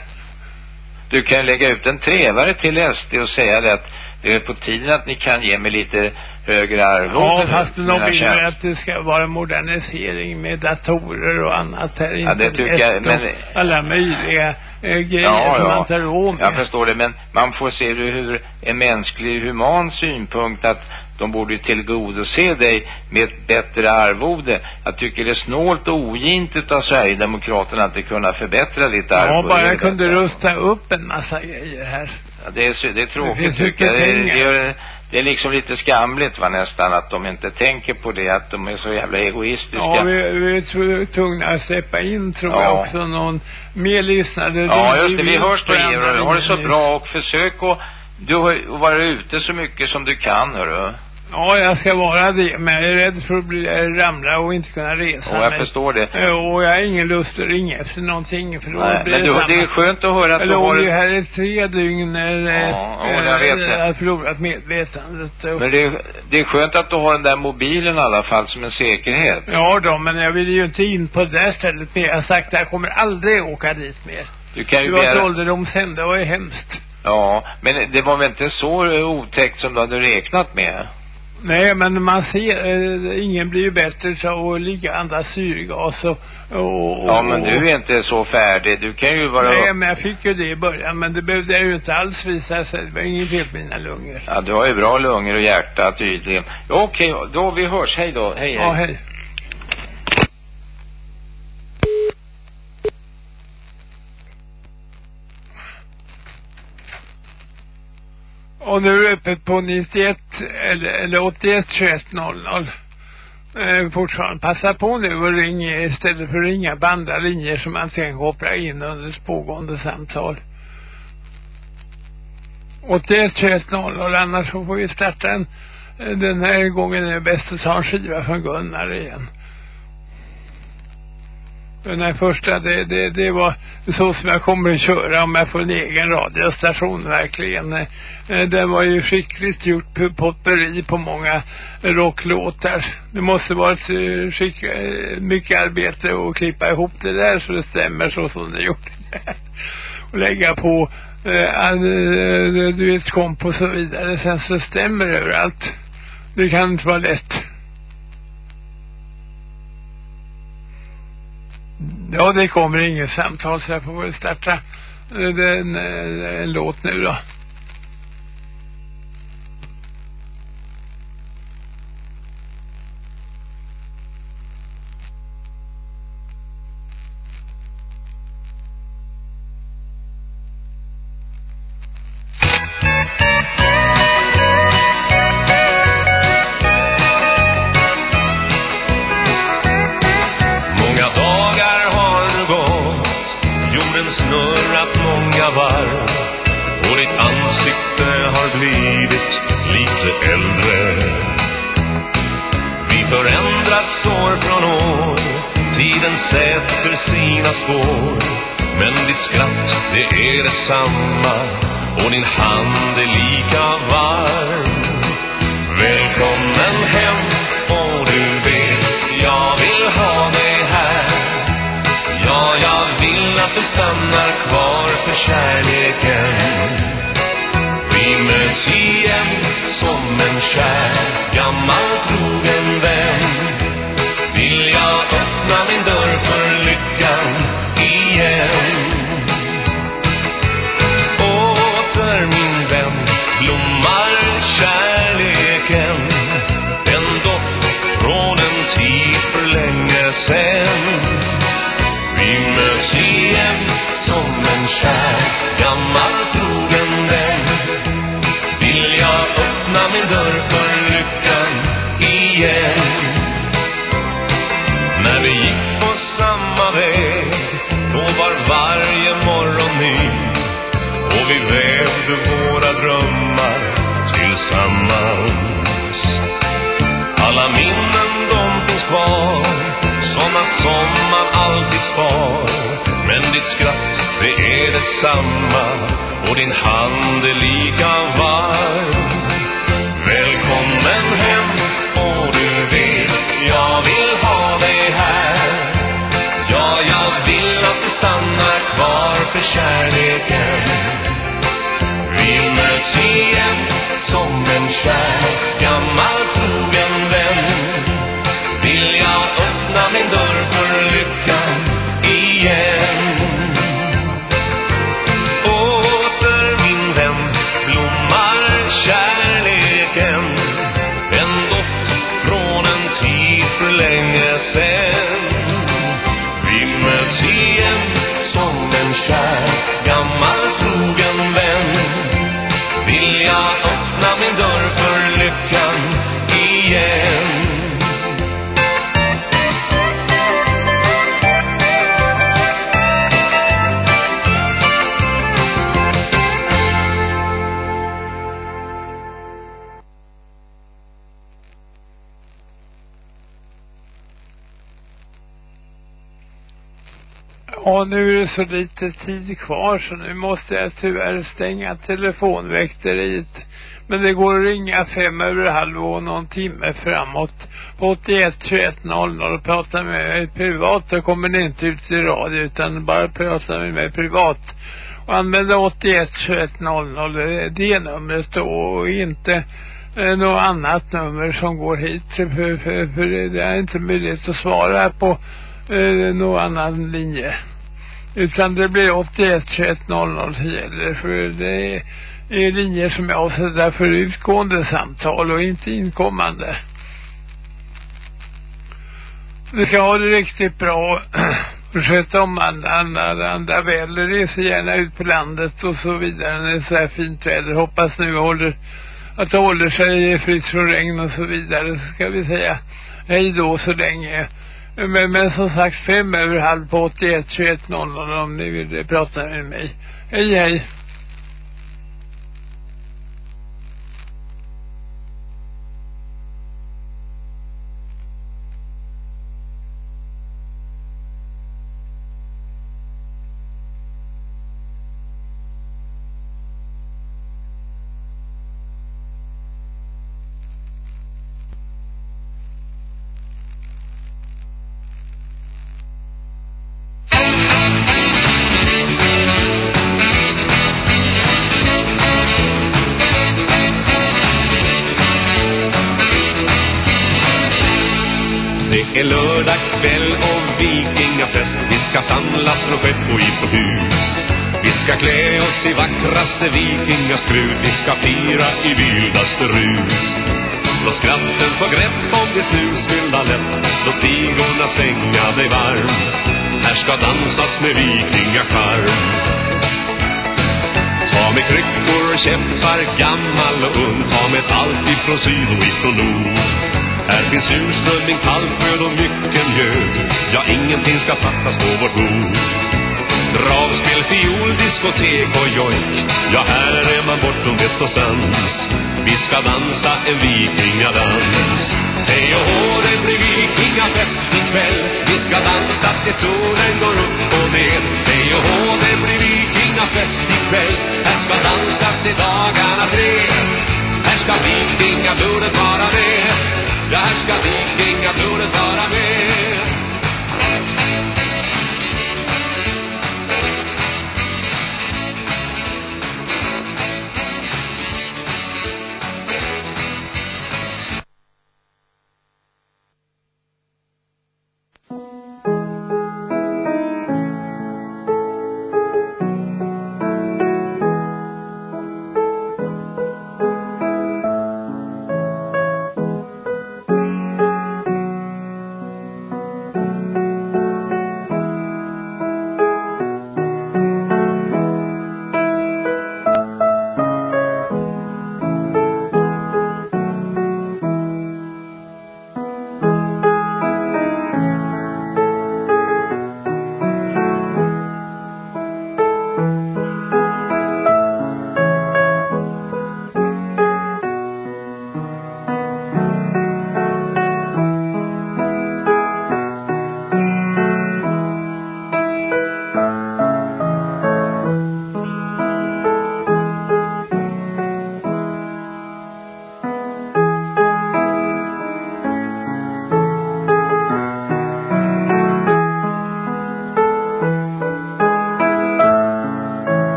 G: Du kan lägga ut en trevare till SD och säga det att det är på tiden att ni kan ge mig lite högre arvode.
K: Ja, fast de vill ju att det ska vara modernisering med datorer och annat här.
G: Ja, det tycker jag, men-
K: Alla möjliga eh, grejer
G: Ja,
K: som
G: ja.
K: man tar råd med.
G: Jag förstår det, men man får se det hur en mänsklig, human synpunkt att de borde tillgodose dig med ett bättre arvode. Jag tycker det är snålt och ogint av Sverigedemokraterna att inte kunna förbättra ditt arvode.
K: Ja, bara jag kunde rusta upp en massa grejer här.
G: Ja, det, är, det är
K: Det
G: tråkigt
K: finns
G: tycker jag. Det, det, är, det är liksom lite skamligt va nästan att de inte tänker på det, att de är så jävla egoistiska.
K: Ja, vi, vi är tv- tvungna att släppa in, tror
G: Ja.
K: jag också, någon mer lyssnare.
G: Ja, just det. Vi hörs
K: på andra
G: Georg. Ha det så bra och försök att du har vara ute så mycket som du kan, hörru.
K: Ja, jag ska vara det, men jag är rädd för att bli, eh, ramla och inte kunna resa
G: Och jag
K: mig.
G: förstår det.
K: Eh, Och jag har ingen lust att ringa efter någonting, för då
G: Nej,
K: blir
G: men
K: det
G: du,
K: samma.
G: det är skönt att höra att
K: Jag
G: du har...
K: ju här i tre dygn när
G: Ja, ja, jag vet det.
K: jag har förlorat medvetandet.
G: Men det är, det är skönt att du har den där mobilen i alla fall som en säkerhet.
K: Ja då, men jag vill ju inte in på det där stället mer. Jag har sagt att jag kommer aldrig åka dit mer.
G: Du kan
K: Det
G: ju
K: var ett
G: begära...
K: ålderdomshem, det var ju hemskt.
G: Ja, men det var väl inte så eh, otäckt som du hade räknat med?
K: Nej, men man ser, eh, ingen blir ju bättre av att ligga andas syrgas och, och, och
G: Ja, men du är inte så färdig. Du kan ju vara...
K: Nej, men jag fick ju det i början, men det behövde jag ju inte alls visa sig. Det var inget fel på mina lungor.
G: Ja, du har ju bra lungor och hjärta tydligen. Ja, Okej, då vi hörs. Hej då. Hej, hej.
K: Ja, hej. Och nu är det öppet på 91 eller, eller 81 21 00. Eh, fortfarande passa på nu och ring istället för att ringa på andra linjer som man sen kopplar in under pågående samtal. 81 21 00 annars så får vi starta en den här gången är det bäst att ta en skiva från Gunnar igen. Den här första, det, det, det var så som jag kommer att köra om jag får en egen radiostation verkligen. Den Det var ju skickligt gjort potteri på många rocklåtar. Det måste vara eh, skick, eh, mycket arbete att klippa ihop det där så det stämmer så som det gjort. och lägga på eh, eh, du vet komp och så vidare. Sen så stämmer det överallt. Det kan inte vara lätt. Ja, det kommer inget samtal så jag får väl starta en, en, en låt nu då.
L: många varv och ditt ansikte har blivit lite äldre. Vi förändras år från år, tiden sätter sina spår. Men ditt skratt, det är detsamma och din hand är lika varm. Kvar för densamma Och
K: din hand är lika varm. Så lite tid kvar så nu måste jag tyvärr stänga telefonväkteriet. Men det går att ringa fem över halv och någon timme framåt på 81 21 00 och prata med mig privat. Då kommer ni inte ut i radio utan bara prata med mig privat. Och använda 81 21 00 det är det numret då och inte eh, något annat nummer som går hit. För, för, för det är inte möjligt att svara på eh, någon annan linje. Utan det blir 81 21 00 som gäller för det är, är linjer som är avsedda för utgående samtal och inte inkommande. Vi ska ha det riktigt bra och sköta om andra, andra, andra väder. Reser gärna ut på landet och så vidare när det är så här fint väder. Hoppas nu håller, att det håller sig fritt från regn och så vidare. Så ska vi säga hej då så länge. Men, men som sagt fem över halv på 81 21 00 om ni vill prata med mig. Hej hej.